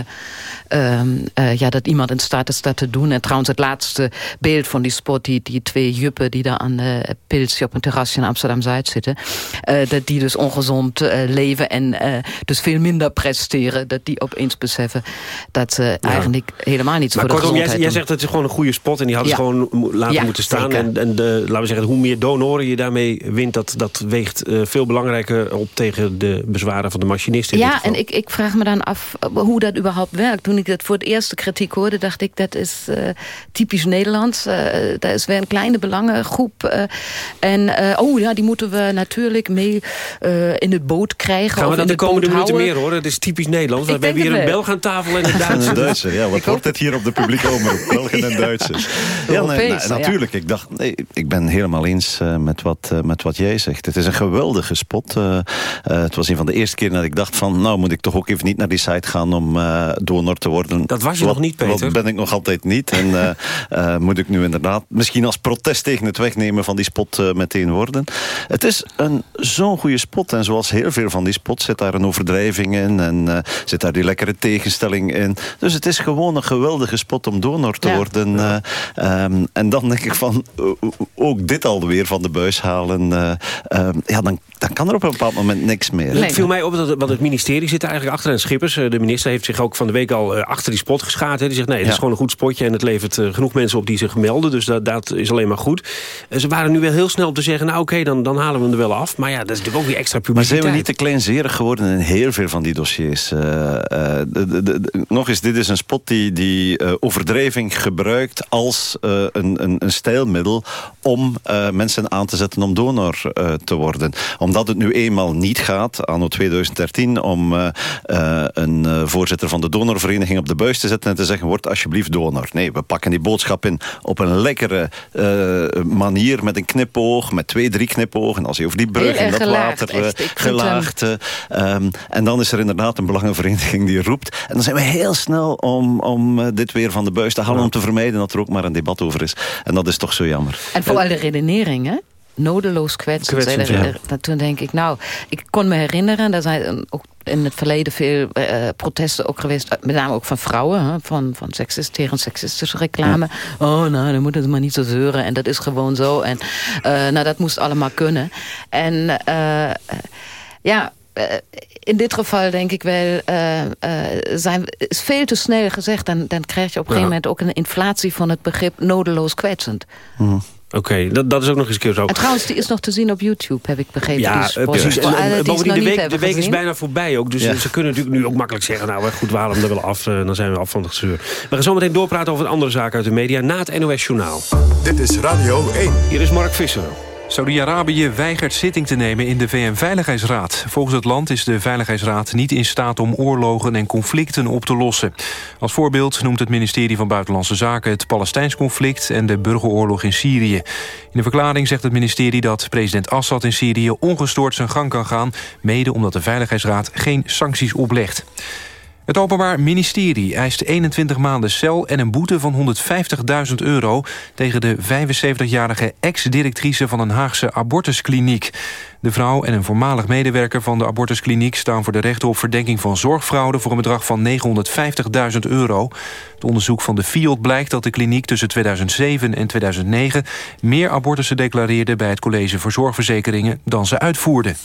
ehm, eh, ja, dat iemand in staat is dat te doen. En trouwens het laatste beeld van die spot, die, die twee juppen die daar aan de pilsje op een terrasje in Amsterdam-Zuid zitten, eh, dat die dus ongezond leven en dus veel minder presteren, dat die opeens beseffen dat ze eigenlijk helemaal niets Maar voor de kortom, jij, gezondheid jij doen. zegt dat het is gewoon een goede spot... en die hadden ze Ja. gewoon laten Ja, moeten staan. zeker. En, en de, laten we zeggen, hoe meer donoren je daarmee wint... dat, dat weegt veel belangrijker op tegen de bezwaren van de machinisten. Ja, en ik, ik vraag me dan af eh, hoe dat überhaupt werkt. Toen ik dat voor het eerste kritiek hoorde, dacht ik... dat is eh, typisch Nederlands. Eh daar is weer een kleine belangengroep. eh, en eh, oh ja, die moeten we natuurlijk mee eh, in het boot krijgen. Gaan we dat de komende minuten meer horen? Het is typisch Nederlands. We hebben hier een. Belg aan tafel en een En Duitser. een Duitser, ja. Wat wordt het hier op de publieke omroep? Belgen en Duitsers. Ja, nee, ja. natuurlijk. Ik dacht, nee, ik ben helemaal eens eh, met, wat, met wat jij zegt. Het is een geweldige spot. Eh, eh, het was een van de eerste keer dat ik dacht van... nou moet ik toch ook even niet naar die site gaan om eh, donor te worden. Dat was je Wat- nog niet, Peter. Dat ben ik nog altijd niet. En eh, eh, moet ik nu inderdaad misschien als protest tegen het wegnemen van die spot eh, meteen worden. Het is een zo'n goede spot. En zoals heel veel van die spots zit daar een overdrijving in. En eh, zit daar die lekkere tegenstelling in. Dus het is gewoon een geweldige spot om donor te Ja. worden. eh, ehm, en dan denk ik van, ook dit alweer van de buis halen. eh, ehm, ja, dan, dan kan er op een bepaald moment niks meer. Het viel mij op, dat, want het ministerie zit er eigenlijk achter. En Schippers, eh, de minister, heeft zich ook van de week al eh, achter die spot geschaard. hè. Die zegt, nee, het is gewoon een goed spotje... en het levert eh, genoeg mensen op die zich melden. Dus dat, dat is alleen maar goed. Ze waren nu wel heel snel om te zeggen... nou oké, dan, dan halen we hem er wel af. Maar ja, dat is natuurlijk ook weer extra Maar publiciteit. zijn we niet te kleinzerig geworden in heel veel van die dossiers? Eh, eh, de- de- de- nog eens, dit is een spot die, die eh, overdrijving gebruikt als eh, een, een, een stijlmiddel om eh, mensen aan te zetten om donor eh, te worden. Omdat het nu eenmaal niet gaat, anno 2013, om eh, eh, een eh, voorzitter van de donorvereniging op de buis te zetten en te zeggen, word alsjeblieft donor. Nee, we pakken die boodschap in op een lekkere eh, manier met een knipoog, met twee, drie knipogen. Als je over die brug en dat gelaagd, water echt. Gelaagd. eh, ehm, en dan is er inderdaad een belangenvereniging die roept. En dan zijn we heel snel om, om dit weer van de buis te halen... om te vermijden dat er ook maar een debat over is. En dat is toch zo jammer. En vooral de redenering, hè? Nodeloos kwetsend. Kwetsend, ja. dat- Toen denk ik, nou, ik kon me herinneren... er zijn ook in het verleden veel eh, protesten ook geweest... eh, met name ook van vrouwen, hè, van, van seksist, tegen seksistische reclame. Oh, nou, dan moeten ze maar niet zo zeuren. En dat is gewoon zo. En eh, nou, dat moest allemaal kunnen. En ja... in dit geval denk ik wel, zijn, is veel te snel gezegd. Dan, dan krijg je op een gegeven moment ook een inflatie van het begrip nodeloos kwetsend. Oké, dat, dat is ook nog eens een keer zo. En trouwens, die is nog te zien op YouTube, heb ik begrepen. Ja, die eh, precies. En, en, bovendien, de week, de week is bijna voorbij ook. Dus Ja. ze kunnen natuurlijk nu ook makkelijk zeggen... nou, eh, goed, we halen hem er wel af. eh, dan zijn we af van het gezeur. We gaan zo meteen doorpraten over een andere zaak uit de media... na het NOS Journaal. Dit is Radio 1. Hier is Mark Visser. Saudi-Arabië weigert zitting te nemen in de VN-veiligheidsraad. Volgens het land is de Veiligheidsraad niet in staat om oorlogen en conflicten op te lossen. Als voorbeeld noemt het ministerie van Buitenlandse Zaken het Palestijns conflict en de burgeroorlog in Syrië. In de verklaring zegt het ministerie dat president Assad in Syrië ongestoord zijn gang kan gaan, mede omdat de Veiligheidsraad geen sancties oplegt. Het Openbaar Ministerie eist 21 maanden cel en een boete van 150.000 euro... tegen de 75-jarige ex-directrice van een Haagse abortuskliniek. De vrouw en een voormalig medewerker van de abortuskliniek... staan voor de rechter op verdenking van zorgfraude... voor een bedrag van 950.000 euro. Het onderzoek van de FIOD blijkt dat de kliniek tussen 2007 en 2009... meer abortussen declareerde bij het College voor Zorgverzekeringen... dan ze uitvoerde.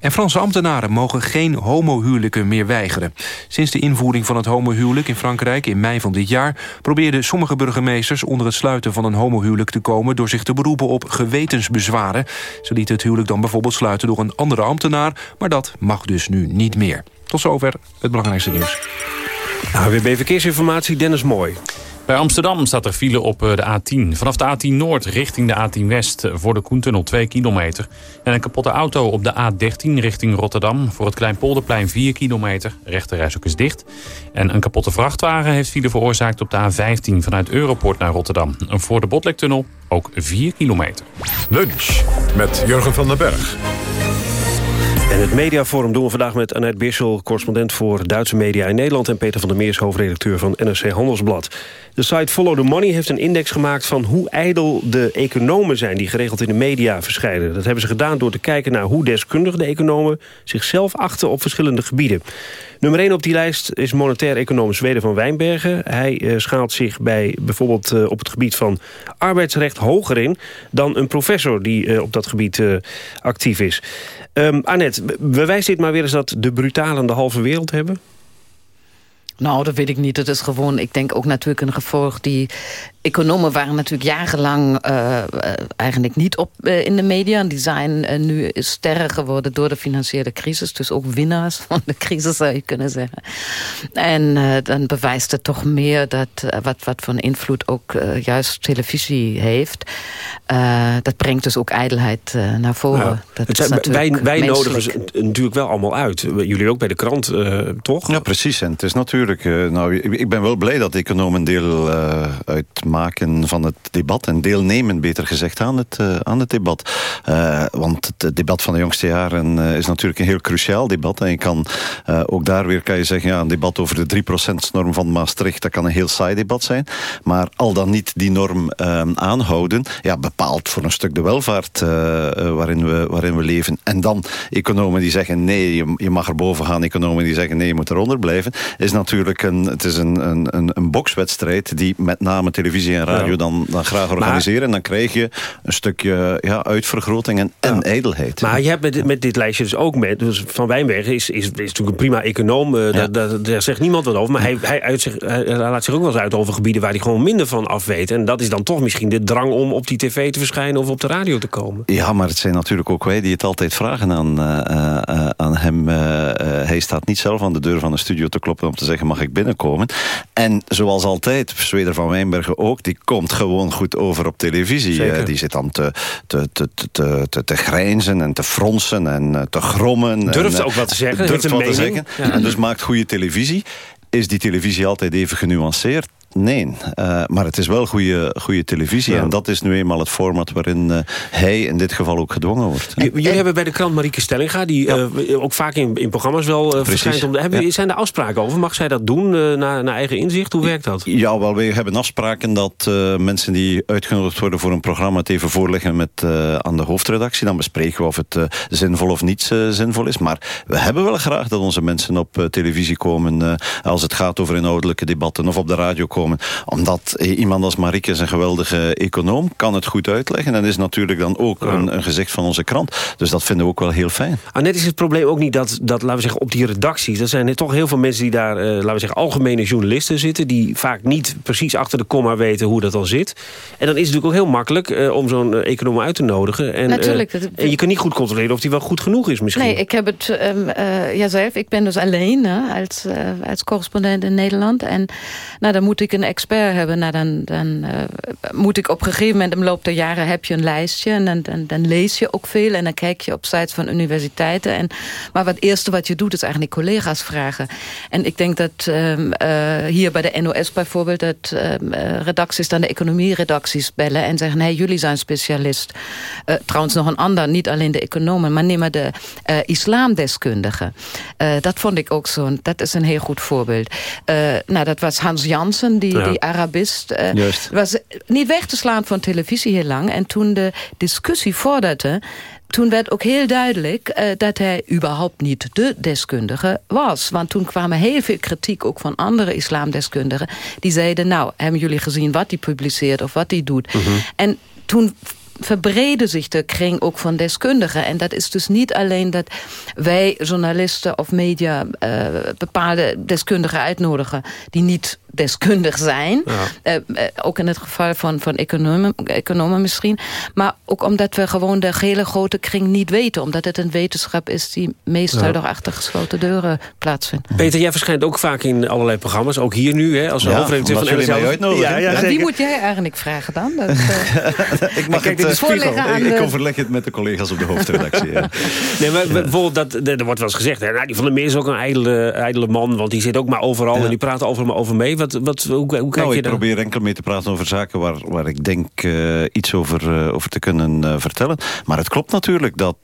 En Franse ambtenaren mogen geen homohuwelijken meer weigeren. Sinds de invoering van het homohuwelijk in Frankrijk in mei van dit jaar... probeerden sommige burgemeesters onder het sluiten van een homohuwelijk te komen... door zich te beroepen op gewetensbezwaren. Ze lieten het huwelijk dan bijvoorbeeld sluiten door een andere ambtenaar... maar dat mag dus nu niet meer. Tot zover het belangrijkste nieuws. AWB Verkeersinformatie, Dennis Mooi. Bij Amsterdam staat er file op eh, de A10. Vanaf de A10 Noord richting de A10 West eh, voor de Koentunnel 2 kilometer. En een kapotte auto op de A13 richting Rotterdam. Voor het Kleinpolderplein 4 kilometer. Rechterreis ook is dicht. En een kapotte vrachtwagen heeft file veroorzaakt op de A15 vanuit Europort naar Rotterdam. En voor de Botlektunnel ook 4 kilometer. Lunch met Jurgen van den Berg. En het mediaforum doen we vandaag met Annette Bissel... correspondent voor Duitse media in Nederland... en Peter van der Meers, hoofdredacteur van NRC Handelsblad. De site Follow the Money heeft een index gemaakt... van hoe ijdel de economen zijn die geregeld in de media verschijnen. Dat hebben ze gedaan door te kijken naar hoe deskundig de economen... zichzelf achten op verschillende gebieden. Nummer 1 op die lijst is monetair econoom Zweden van Wijnbergen. Hij eh, schaalt zich bij bijvoorbeeld eh, op het gebied van arbeidsrecht hoger in... dan een professor die eh, op dat gebied actief is. Um, Annette, bewijst dit maar weer eens dat de brutalen de halve wereld hebben? Nou, dat weet ik niet. Het is gewoon, ik denk ook natuurlijk een gevolg die... Economen waren natuurlijk jarenlang uh, eigenlijk niet op uh, in de media. En die zijn uh, nu sterren geworden door de financiële crisis. Dus ook winnaars van de crisis zou je kunnen zeggen. En dan bewijst het toch meer dat wat, wat voor invloed ook juist televisie heeft. dat brengt dus ook ijdelheid naar voren. Ja. Dat het is wij wij nodigen ze natuurlijk wel allemaal uit. Jullie ook bij de krant, toch? Ja, precies. En het is natuurlijk... nou, ik ben wel blij dat economen deel uitmaken van het debat. En deelnemen, beter gezegd, aan het, uh, aan het debat. Uh, want het debat van de jongste jaren uh, is natuurlijk een heel cruciaal debat. En je kan ook daar weer kan je zeggen... Ja, een debat over de 3%-norm van Maastricht... dat kan een heel saai debat zijn. Maar al dan niet die norm aanhouden... Ja, bepaalt voor een stuk de welvaart waarin, we, waarin we leven. En dan economen die zeggen... nee, je, je mag er boven gaan. Economen die zeggen... nee, je moet eronder blijven. Is natuurlijk een, het is een, een, een, een bokswedstrijd... die met name televisie en radio ja. dan, dan graag organiseren. Maar, en dan krijg je een stukje ja, uitvergroting en, en ja. ijdelheid. Maar je hebt met, met dit lijstje dus ook met... Dus van Wijnbergen is, is, is natuurlijk een prima econoom. Uh, daar, daar, daar, zegt niemand wat over. Maar hij, hij, uit zich, hij, laat zich ook wel eens uit over gebieden... waar hij gewoon minder van af weet. En dat is dan toch misschien de drang om op die tv te verschijnen... of op de radio te komen. Ja, maar het zijn natuurlijk ook wij die het altijd vragen aan, uh, uh, aan hem. hij staat niet zelf aan de deur van de studio te kloppen... om te zeggen, mag ik binnenkomen? En zoals altijd, Zweder van Wijnbergen ook... die komt gewoon goed over op televisie. Uh, die zit dan te, te, te, te, te, te grijnzen en te fronsen en te grommen. Durft en, ook wat te zeggen. Durft wat mening. te zeggen. Ja. En dus maakt goede televisie. Is die televisie altijd even genuanceerd? Nee, uh, maar het is wel goede, goede televisie. Ja. En dat is nu eenmaal het format waarin uh, hij in dit geval ook gedwongen wordt. J jullie hebben bij de krant Marieke Stellinga... die ja. uh, ook vaak in, in programma's wel verschijnt. Om de, hebben, ja. Zijn er afspraken over? Mag zij dat doen naar, naar eigen inzicht? Hoe werkt dat? Ja, wel, we hebben afspraken dat mensen die uitgenodigd worden voor een programma... het even voorleggen met, aan de hoofdredactie. Dan bespreken we of het zinvol of niet zinvol is. Maar we hebben wel graag dat onze mensen op televisie komen... als het gaat over inhoudelijke debatten of op de radio komen komen. Omdat iemand als Marike is een geweldige econoom, kan het goed uitleggen. En is natuurlijk dan ook een, een gezicht van onze krant. Dus dat vinden we ook wel heel fijn. Annette, is het probleem ook niet dat, dat laten we zeggen, op die redacties... er zijn toch heel veel mensen die daar, uh, laten we zeggen, algemene journalisten zitten... die vaak niet precies achter de komma weten hoe dat dan zit. En dan is het natuurlijk ook heel makkelijk uh, om zo'n uh, econoom uit te nodigen. En, natuurlijk. Dat, en je kunt niet goed controleren of die wel goed genoeg is misschien. Nee, ik heb het um, ja zelf. Ik ben dus alleen hè, als, als correspondent in Nederland. En nou, dan moet ik een expert hebben, nou, dan, dan uh, moet ik op een gegeven moment... in de loop der jaren heb je een lijstje en dan, dan, lees je ook veel... en dan kijk je op sites van universiteiten. En, maar wat eerste wat je doet is eigenlijk collega's vragen. En ik denk dat um, uh, hier bij de NOS bijvoorbeeld... dat um, uh, redacties dan de economieredacties bellen en zeggen... hey, jullie zijn specialist. trouwens nog een ander, niet alleen de economen... maar neem maar de islamdeskundigen. dat vond ik ook zo'n... dat is een heel goed voorbeeld. nou, dat was Hans Jansen, die, ja. die Arabist. Uh, was niet weg te slaan van televisie heel lang. En toen de discussie vorderde toen werd ook heel duidelijk uh, dat hij überhaupt niet de deskundige was. Want toen kwam heel veel kritiek ook van andere islamdeskundigen. Die zeiden, nou, hebben jullie gezien wat hij publiceert of wat hij doet? Mm -hmm. En toen verbreden zich de kring ook van deskundigen. En dat is dus niet alleen dat wij journalisten of media uh, bepaalde deskundigen uitnodigen die niet deskundig zijn. Ja. Uh, uh, ook in het geval van, van economen, economen misschien. Maar ook omdat we gewoon de hele grote kring niet weten. Omdat het een wetenschap is die meestal ja. door achter gesloten deuren plaatsvindt. Peter, jij verschijnt ook vaak in allerlei programma's. Ook hier nu, hè, als ja, hoofdredacteur van uitnodigen. Ja, ja, Wie moet jij eigenlijk vragen dan? Dat, uh... ik mag het, voorleggen ik, ik overleg het met de collega's op de hoofdredactie. nee, maar bijvoorbeeld, dat, er wordt wel eens gezegd... Hè, nou, die Van der Meer is ook een ijdele, ijdele man... want die zit ook maar overal en die praat overal maar over mee. Wat, wat, hoe, hoe kijk nou, je ik dan? probeer enkel mee te praten over zaken waar, waar ik denk uh, iets over, uh, over te kunnen uh, vertellen. Maar het klopt natuurlijk dat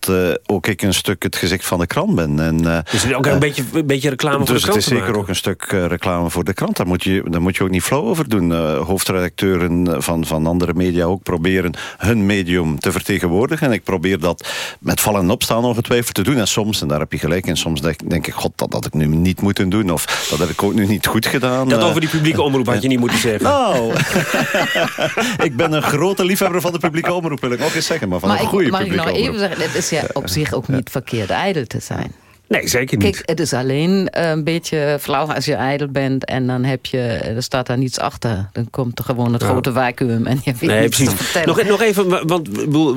ook ik een stuk het gezicht van de krant ben. En, dus het is ook een, beetje, een beetje reclame dus voor de krant Dus het is zeker ook een stuk reclame voor de krant. Daar moet je, daar moet je ook niet flauw over doen. hoofdredacteuren van, van andere media ook proberen hun medium te vertegenwoordigen. En ik probeer dat met vallen en opstaan ongetwijfeld te doen. En soms, en daar heb je gelijk in, soms denk, denk ik... god, dat had ik nu niet moeten doen. Of dat heb ik ook nu niet goed gedaan. Dat over die publieke omroep had je niet moeten zeggen. Nou, ik ben een grote liefhebber van de publieke omroep, wil ik ook eens zeggen. Maar van maar een goede ik, publieke mag ik nog omroep. even zeggen, het is ja op zich ook niet verkeerd ijdel te zijn. Nee, zeker niet. Kijk, het is alleen een beetje flauw als je ijdel bent... en dan heb je, er staat daar niets achter. Dan komt er gewoon het grote vacuüm en je weet nee, niets precies. te nog, nog even, want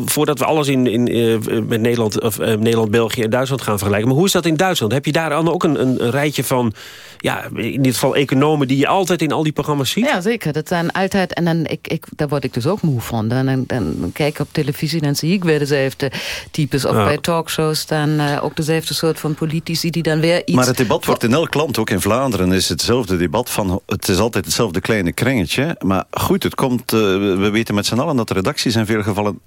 voordat we alles in, in, uh, met Nederland, of, uh, Nederland, België en Duitsland gaan vergelijken... maar hoe is dat in Duitsland? Heb je daar dan ook een, een, een rijtje van, ja, in dit geval economen... die je altijd in al die programma's ziet? Ja, zeker. Dat zijn altijd, en dan, ik, ik, daar word ik dus ook moe van. Dan, dan, dan kijk ik op televisie en zie ik weer dezelfde types. Of bij talkshows dan uh, ook dezelfde soort van politici... die dan weer iets... Maar het debat wordt in elk land, ook in Vlaanderen, is hetzelfde debat van... het is altijd hetzelfde kleine kringetje. Maar goed, het komt, uh, we weten met z'n allen dat de redacties in veel gevallen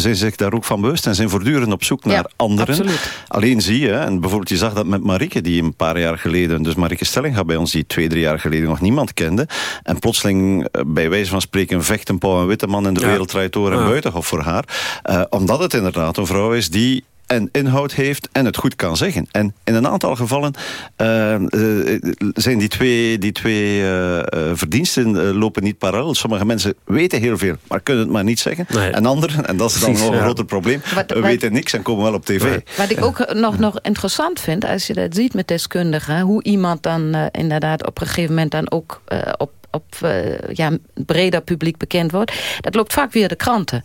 zijn zich daar ook van bewust en zijn voortdurend op zoek naar anderen. Absoluut. Alleen zie je, en bijvoorbeeld je zag dat met Marike, die een paar jaar geleden, dus Marike Stellinga bij ons, die twee, drie jaar geleden nog niemand kende, en plotseling bij wijze van spreken vecht een Paul en Witteman in de ja. wereld draait door en ja. buitenhof voor haar. Uh, omdat het inderdaad een vrouw is die en inhoud heeft en het goed kan zeggen. En in een aantal gevallen uh, uh, zijn die twee, die twee uh, verdiensten lopen niet parallel. Sommige mensen weten heel veel, maar kunnen het maar niet zeggen. Nee. En anderen, en dat is dan nog een groter probleem, wat, wat, weten niks en komen wel op tv. Wat ik ook nog, nog interessant vind, als je dat ziet met deskundigen... hoe iemand dan inderdaad op een gegeven moment dan ook op op uh, ja, breder publiek bekend wordt. Dat loopt vaak via de kranten.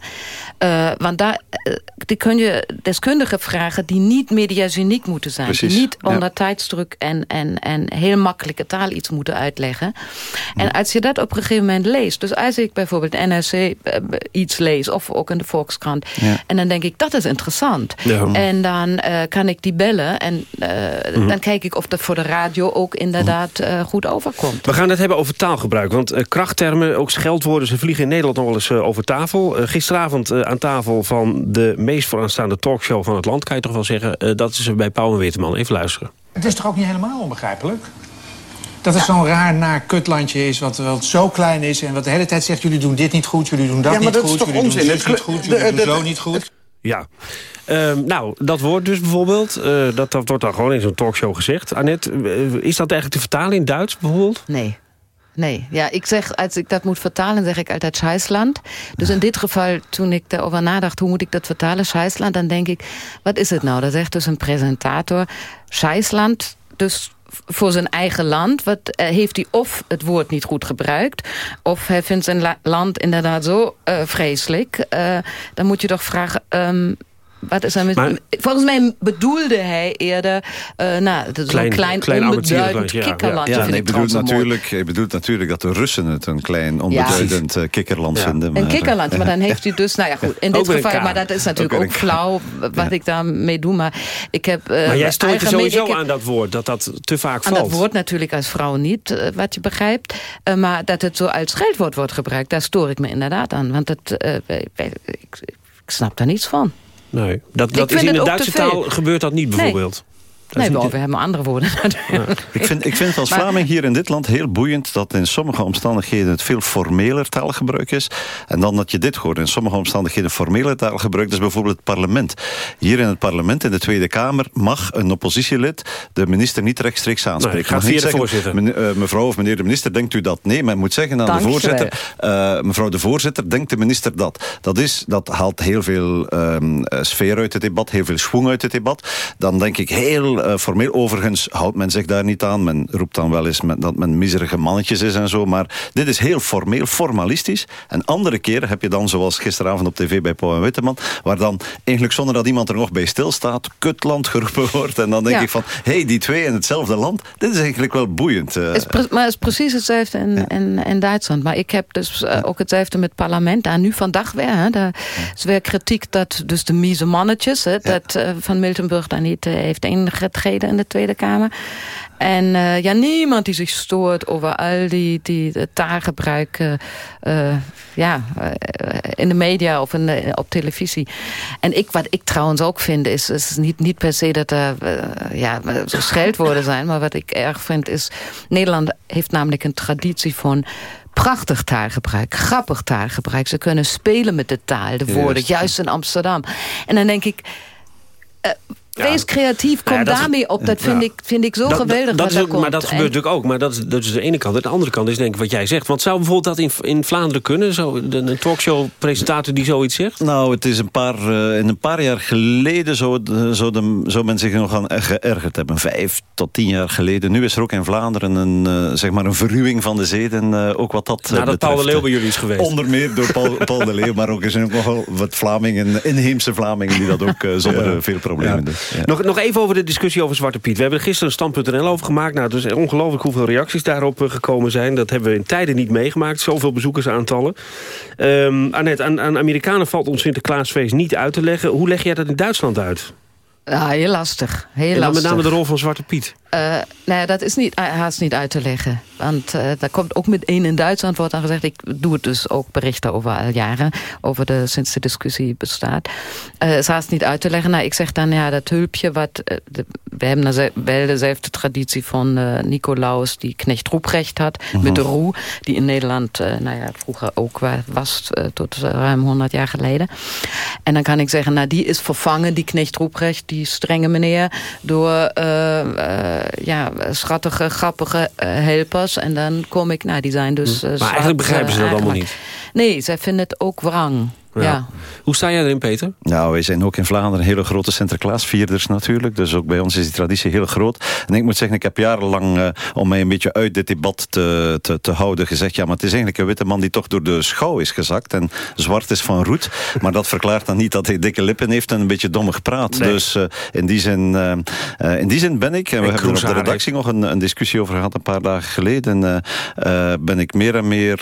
Uh, want daar uh, die kun je deskundigen vragen die niet mediageniek moeten zijn. Precies, die niet onder tijdsdruk en, en, en heel makkelijke taal iets moeten uitleggen. En als je dat op een gegeven moment leest. Dus als ik bijvoorbeeld NRC iets lees. Of ook in de Volkskrant. Ja. En dan denk ik dat is interessant. En dan kan ik die bellen. En Mhm. dan kijk ik of dat voor de radio ook inderdaad goed overkomt. We gaan het hebben over taalgebruik taalgebruik. Want uh, krachttermen, ook scheldwoorden, ze vliegen in Nederland nog wel eens uh, over tafel. Uh, gisteravond aan tafel van de meest vooraanstaande talkshow van het land... kan je toch wel zeggen, dat is bij Pauw en Witteman. Even luisteren. Het is toch ook niet helemaal onbegrijpelijk? Dat het zo'n raar naar kutlandje is, wat, wat zo klein is... en wat de hele tijd zegt, jullie doen dit niet goed, jullie doen dat ja, niet dat goed... Is toch jullie onzin? doen dit niet goed, jullie de, de, doen zo niet goed. Ja. Uh, nou, dat woord dus bijvoorbeeld, uh, dat, dat wordt dan gewoon in zo'n talkshow gezegd. Annette, uh, is dat eigenlijk te vertalen in Duits bijvoorbeeld? Nee. Nee, ja, ik zeg, als ik dat moet vertalen, zeg ik altijd Scheißland. Dus in dit geval, toen ik daarover nadacht, hoe moet ik dat vertalen, Scheißland, dan denk ik, wat is het nou? Dat zegt dus een presentator, Scheißland, dus voor zijn eigen land wat, uh, heeft hij of het woord niet goed gebruikt... of hij vindt zijn la land inderdaad zo uh, vreselijk. Uh, dan moet je toch vragen... Um, wat is er met, maar, volgens mij bedoelde hij eerder uh, nou, zo'n klein, klein, klein onbeduidend kikkerland. Ja, ja. nee, bedoelt natuurlijk, hij bedoelt natuurlijk dat de Russen het een klein onbeduidend ja. kikkerland vinden. Maar, een kikkerland, maar dan heeft hij dus... Nou ja, goed, in dit geval, maar dat is natuurlijk ook, ook flauw wat ik daarmee doe. Maar, ik heb, uh, maar jij stoort er sowieso heb, aan dat woord, dat dat te vaak valt. Aan dat woord natuurlijk als vrouw niet, uh, wat je begrijpt. Uh, maar dat het zo als scheldwoord wordt gebruikt, daar stoor ik me inderdaad aan. Want het, ik, ik snap daar niets van. Nee, dat, dat is in de Duitse taal gebeurt dat niet bijvoorbeeld. Nee. We hebben andere woorden. Ja. Ik, vind, ik vind als maar, Vlaming hier in dit land heel boeiend... dat in sommige omstandigheden het veel formeler taalgebruik is. En dan dat je dit hoort. In sommige omstandigheden formeler taalgebruik. Dat is bijvoorbeeld het parlement. Hier in het parlement, in de Tweede Kamer... mag een oppositielid de minister niet rechtstreeks aanspreken. Nee, gaat via de zeggen, voorzitter. Men, uh, mevrouw of meneer de minister, denkt u dat? Nee, men moet zeggen aan Dank de voorzitter... Uh, mevrouw de voorzitter, denkt de minister dat? Dat, is, dat haalt heel veel um, sfeer uit het debat. Heel veel schwung uit het debat. Dan denk ik heel uh, formeel. Overigens houdt men zich daar niet aan. Men roept dan wel eens dat men miserige mannetjes is en zo. Maar dit is heel formeel, formalistisch. En andere keren heb je dan, zoals gisteravond op tv bij Pauw en Witteman... waar dan eigenlijk zonder dat iemand er nog bij stilstaat... kutland geroepen wordt. En dan denk Ja. ik van, hé, hey, die twee in hetzelfde land... dit is eigenlijk wel boeiend. Is pre- maar het is precies hetzelfde in, in, in Duitsland. Maar ik heb dus uh, ook hetzelfde met het parlement. Daar nu vandaag weer. Hè. Daar is weer kritiek dat dus de mieze mannetjes... Hè, dat uh, Van Miltenburg daar niet heeft ingetreden in de Tweede Kamer. En uh, ja, niemand die zich stoort over al die, die taalgebruik uh, ja, in de media of in de, op televisie. En ik, wat ik trouwens ook vind, is, is niet, niet per se dat er ja, zo scheldwoorden zijn. Maar wat ik erg vind is, Nederland heeft namelijk een traditie van prachtig taalgebruik, grappig taalgebruik. Ze kunnen spelen met de taal, de woorden, Juist. juist in Amsterdam. En dan denk ik... Uh, Wees creatief, kom Nou ja, dat daarmee op. Dat vind, Ja. ik, vind ik zo Dat- geweldig dat, is ook. Maar dat En- gebeurt natuurlijk ook. Maar dat, is- dat is de ene kant. De andere kant is denk ik wat jij zegt. Want zou bijvoorbeeld dat in, in Vlaanderen kunnen? Zo, een talkshow-presentator die zoiets zegt? Nou, het is een paar, eh, in een paar jaar geleden zou, eh, zou, de, zou men zich nog aan er- geërgerd hebben. Vijf tot tien jaar geleden. Nu is er ook in Vlaanderen een, eh, zeg maar een verruwing van de zeden. eh, ook wat dat eh, Nadat Paul de. Leeuw bij jullie is geweest. Onder meer door Paul, Paul de Leeuw. Maar ook er zijn ook nogal wat Vlamingen, inheemse Vlamingen... die dat ook eh, zonder Ja. eh, veel problemen Ja. doen. Ja. Nog, nog even over de discussie over Zwarte Piet. We hebben er gisteren een stand.nl over gemaakt. Nou, het is ongelooflijk hoeveel reacties daarop eh, gekomen zijn. Dat hebben we in tijden niet meegemaakt. Zoveel bezoekersaantallen. Ehm Annette, aan, aan Amerikanen valt ons Sinterklaasfeest niet uit te leggen. Hoe leg jij dat in Duitsland uit? Ja, heel lastig. Heel en dan met lastig. name de rol van Zwarte Piet. Uh, nou ja, dat is niet, haast niet uit te leggen. Want uh, daar komt ook meteen in Duitsland wordt dan gezegd... ik doe het dus ook berichten over al jaren... over de, sinds de discussie bestaat. Uh, is haast niet uit te leggen. Nou, ik zeg dan, ja, dat hulpje wat... de, we hebben nou wel dezelfde traditie van Nicolaus... die Knecht Ruprecht had, Mhm. met de roe... die in Nederland nou ja, vroeger ook wa- was... tot ruim 100 jaar geleden. En dan kan ik zeggen, nou, die is vervangen... die Knecht Ruprecht, die strenge meneer... door... Uh, ja, schattige, grappige uh, helpers. En dan kom ik, nou, die zijn dus... Uh, maar eigenlijk begrijpen ze dat allemaal niet. Nee, zij vinden het ook wrang. Ja. ja. Hoe sta jij erin, Peter? Nou, wij zijn ook in Vlaanderen hele grote Sinterklaasvierders natuurlijk. Dus ook bij ons is die traditie heel groot. En ik moet zeggen, ik heb jarenlang, uh, om mij een beetje uit dit debat te, te, te houden, gezegd... ja, maar het is eigenlijk een witte man die toch door de schouw is gezakt... en zwart is van roet. Maar dat verklaart dan niet dat hij dikke lippen heeft... en een beetje dommig praat. Nee. Dus uh, in, die zin, uh, in die zin ben ik... en we En hebben er op de redactie nog een, een, discussie over gehad... een paar dagen geleden. ben ik meer en meer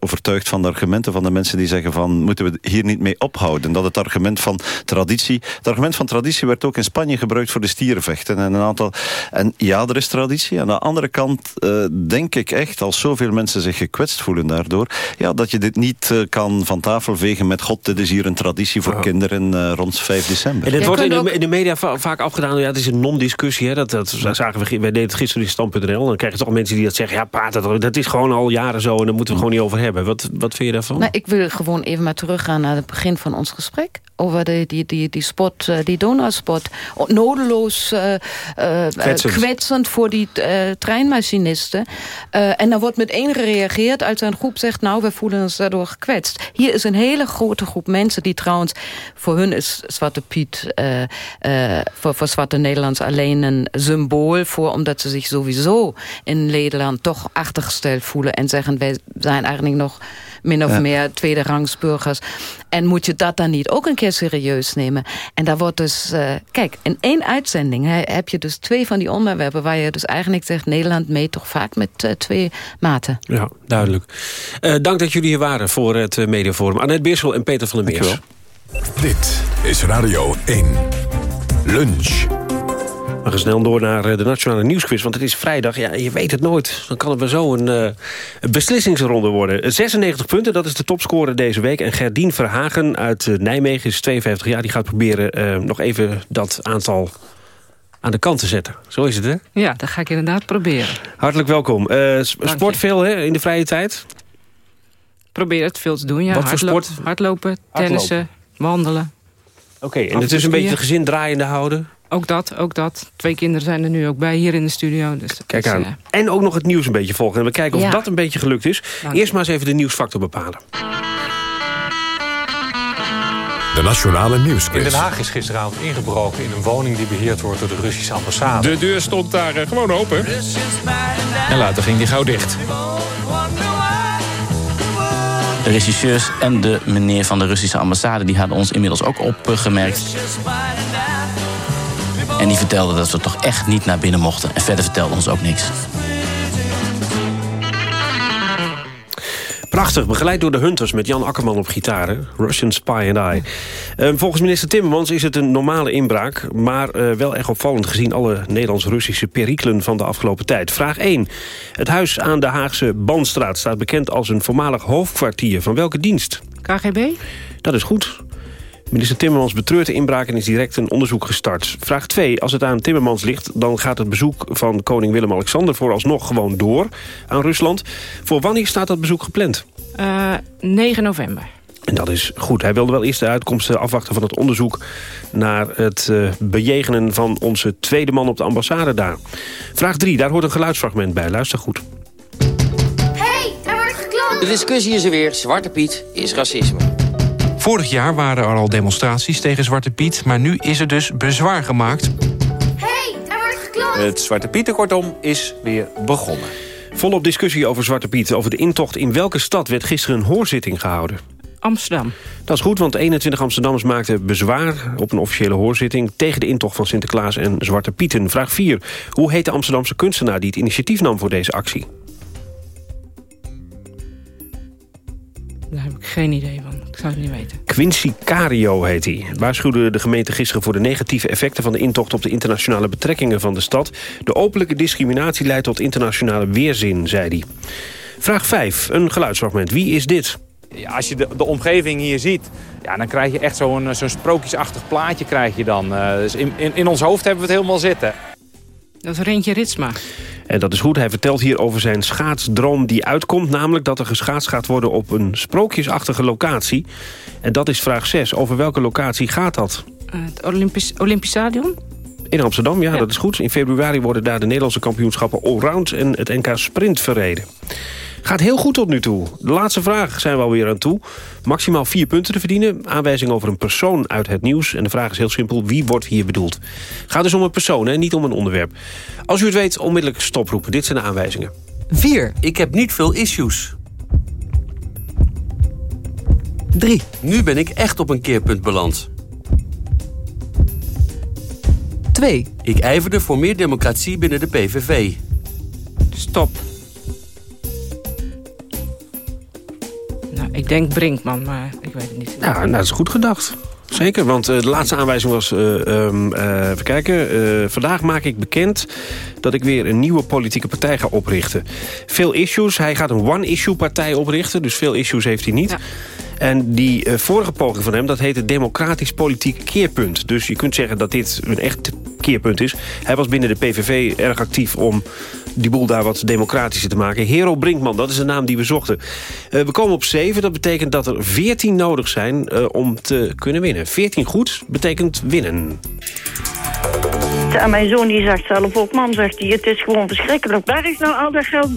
overtuigd van de argumenten van de mensen die zeggen van... moeten we hier niet mee ophouden. Dat het argument van traditie... Het argument van traditie werd ook in Spanje gebruikt voor de stierenvechten. En, een aantal, en ja, er is traditie. Aan de andere kant uh, denk ik echt, als zoveel mensen zich gekwetst voelen daardoor... Ja, dat je dit niet uh, kan van tafel vegen met... God, dit is hier een traditie voor oh. kinderen uh, rond 5 december. En het wordt in de, in de, media va vaak afgedaan... Ja, het is een non-discussie. Dat, dat zagen we, wij deden het gisteren in stand.nl. Dan krijg je toch mensen die dat zeggen... Ja, praat dat, dat is gewoon al jaren zo en daar moeten we gewoon niet over hebben. Wat, wat vind je daarvan? Nou, ik wil gewoon even maar teruggaan naar het begin van ons gesprek over die, die, die, die spot, die donorspot. Nodeloos uh, uh, kwetsend. kwetsend. voor die uh, treinmachinisten. en dan wordt meteen gereageerd als een groep zegt... nou, we voelen ons daardoor gekwetst. Hier is een hele grote groep mensen die trouwens... voor hun is Zwarte Piet, voor, voor Zwarte Nederlands alleen een symbool voor... omdat ze zich sowieso in Nederland toch achtergesteld voelen... en zeggen, wij zijn eigenlijk nog min of ja. meer tweede rangsburgers. En moet je dat dan niet ook een keer serieus nemen? En daar wordt dus... Uh, kijk, in één uitzending hè, heb je dus twee van die onderwerpen... waar je dus eigenlijk zegt... Nederland meet toch vaak met uh, twee maten. Ja, duidelijk. Uh, dank dat jullie hier waren voor het Mediaforum. Annette Beersel en Peter van der Meers. Dit is Radio 1. Lunch. We gaan snel door naar eh, de Nationale Nieuwsquiz. Want het is vrijdag. Ja, je weet het nooit. Dan kan het wel zo een, uh, een beslissingsronde worden. 96 punten, dat is de topscorer deze week. En Gerdien Verhagen uit Nijmegen is 52 jaar. Die gaat proberen uh, nog even dat aantal aan de kant te zetten. Zo is het, hè? Ja, dat ga ik inderdaad proberen. Hartelijk welkom. sport veel hè, in de vrije tijd? Probeer het veel te doen, ja. Wat voor sport? Hardlopen, tennissen, Hardlopen. wandelen. Oké, okay, en het is een beetje de gezin draaiende houden? Ook dat, ook dat. Twee kinderen zijn er nu ook bij hier in de studio. Dus Kijk aan. Is, uh... En ook nog het nieuws een beetje volgen. En we kijken of ja. dat een beetje gelukt is. Dank Eerst maar eens even de nieuwsfactor bepalen. De Nationale Nieuwsquiz. In Den Haag is gisteravond ingebroken in een woning die beheerd wordt door de Russische ambassade. De deur stond daar uh, gewoon open. En later ging die gauw dicht. De regisseurs en de meneer van de Russische ambassade... die hadden ons inmiddels ook opgemerkt. En die vertelde dat we toch echt niet naar binnen mochten. En verder vertelde ons ook niks. Prachtig, begeleid door de Hunters met Jan Akkerman op gitaren. Russian Spy and I. Uh, volgens minister Timmermans is het een normale inbraak... maar uh, wel erg opvallend gezien alle Nederlands-Russische perikelen van de afgelopen tijd. Vraag 1. Het huis aan de Haagse Bandstraat staat bekend als een voormalig hoofdkwartier. Van welke dienst? KGB? Dat is goed. Minister Timmermans betreurt de inbraak en is direct een onderzoek gestart. Vraag 2. Als het aan Timmermans ligt, dan gaat het bezoek van koning Willem-Alexander... vooralsnog gewoon door aan Rusland. Voor wanneer staat dat bezoek gepland? Uh, 9 november. En dat is goed. Hij wilde wel eerst de uitkomsten afwachten van het onderzoek... naar het uh, bejegenen van onze tweede man op de ambassade daar. Vraag 3, daar hoort een geluidsfragment bij. Luister goed. Hey, er wordt geklopt! De discussie is er weer. Zwarte Piet is racisme. Vorig jaar waren er al demonstraties tegen Zwarte Piet... maar nu is er dus bezwaar gemaakt. hey, er wordt geklopt! Het Zwarte Pieten kortom is weer begonnen. Volop discussie over Zwarte Piet. Over de intocht in welke stad werd gisteren een hoorzitting gehouden? Amsterdam. Dat is goed, want 21 Amsterdammers maakten bezwaar op een officiële hoorzitting... tegen de intocht van Sinterklaas en Zwarte Pieten. Vraag 4. Hoe heet de Amsterdamse kunstenaar die het initiatief nam voor deze actie? Daar heb ik geen idee van. Ik zou het niet weten. Quincy Cario heet hij. Waarschuwde de gemeente gisteren voor de negatieve effecten... van de intocht op de internationale betrekkingen van de stad. De openlijke discriminatie leidt tot internationale weerzin, zei hij. Vraag 5. Een geluidsfragment. Wie is dit? Ja, als je de, de omgeving hier ziet, ja, dan krijg je echt zo'n zo'n sprookjesachtig plaatje. Krijg je dan. Uh, dus in, in, in ons hoofd hebben we het helemaal zitten. Dat is Rentje Ritsma. En dat is goed. Hij vertelt hier over zijn schaatsdroom die uitkomt. Namelijk dat er geschaatst gaat worden op een sprookjesachtige locatie. En dat is vraag 6. Over welke locatie gaat dat? Uh, het Olympisch, Olympisch Stadion? In Amsterdam, ja, ja, dat is goed. In februari worden daar de Nederlandse kampioenschappen allround en het NK Sprint verreden. Gaat heel goed tot nu toe. De laatste vraag zijn we alweer aan toe. Maximaal vier punten te verdienen. Aanwijzing over een persoon uit het nieuws. En de vraag is heel simpel. Wie wordt hier bedoeld? Gaat dus om een persoon, hè, niet om een onderwerp. Als u het weet, onmiddellijk stoproepen. Dit zijn de aanwijzingen. 4. Ik heb niet veel issues. 3. Nu ben ik echt op een keerpunt beland. 2. Ik ijverde voor meer democratie binnen de PVV. Stop. Ik denk Brinkman, maar ik weet het niet. Ja, nou, dat is goed gedacht. Zeker, want uh, de laatste aanwijzing was... Uh, um, uh, even kijken. vandaag maak ik bekend dat ik weer een nieuwe politieke partij ga oprichten. Veel issues. Hij gaat een one-issue partij oprichten. Dus veel issues heeft hij niet. Ja. En die vorige poging van hem, dat heette Democratisch Politiek Keerpunt. Dus je kunt zeggen dat dit een echt keerpunt is. Hij was binnen de PVV erg actief om die boel daar wat democratischer te maken. Hero Brinkman, dat is de naam die we zochten. Uh, we komen op 7, dat betekent dat er 14 nodig zijn uh, om te kunnen winnen. 14 goed betekent winnen. En mijn zoon die zegt zelf ook, mam zegt hij, het is gewoon verschrikkelijk. Waar is nou al dat geld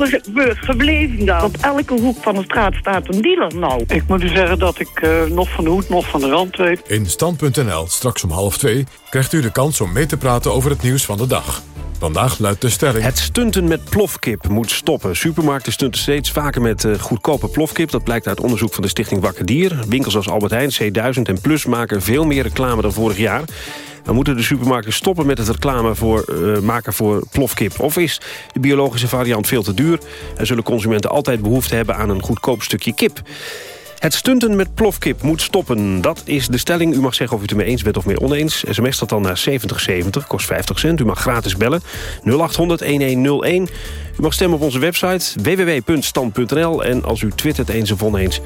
gebleven dan? Op elke hoek van de straat staat een dealer nou. Ik moet u zeggen dat ik uh, nog van de hoed, nog van de rand weet. In Stand.nl, straks om half twee, krijgt u de kans om mee te praten over het nieuws van de dag. Vandaag luidt de stelling... Het stunten met plofkip moet stoppen. Supermarkten stunten steeds vaker met uh, goedkope plofkip. Dat blijkt uit onderzoek van de stichting Wakker Dier. Winkels als Albert Heijn, C1000 en Plus maken veel meer reclame dan vorig jaar. Dan moeten de supermarkten stoppen met het reclame voor, uh, maken voor plofkip. Of is de biologische variant veel te duur... en zullen consumenten altijd behoefte hebben aan een goedkoop stukje kip. Het stunten met plofkip moet stoppen. Dat is de stelling. U mag zeggen of u het ermee eens bent of mee oneens. SMS dat dan naar 7070, kost 50 cent. U mag gratis bellen. 0800-1101. U mag stemmen op onze website www.stand.nl. En als u twittert eens of oneens,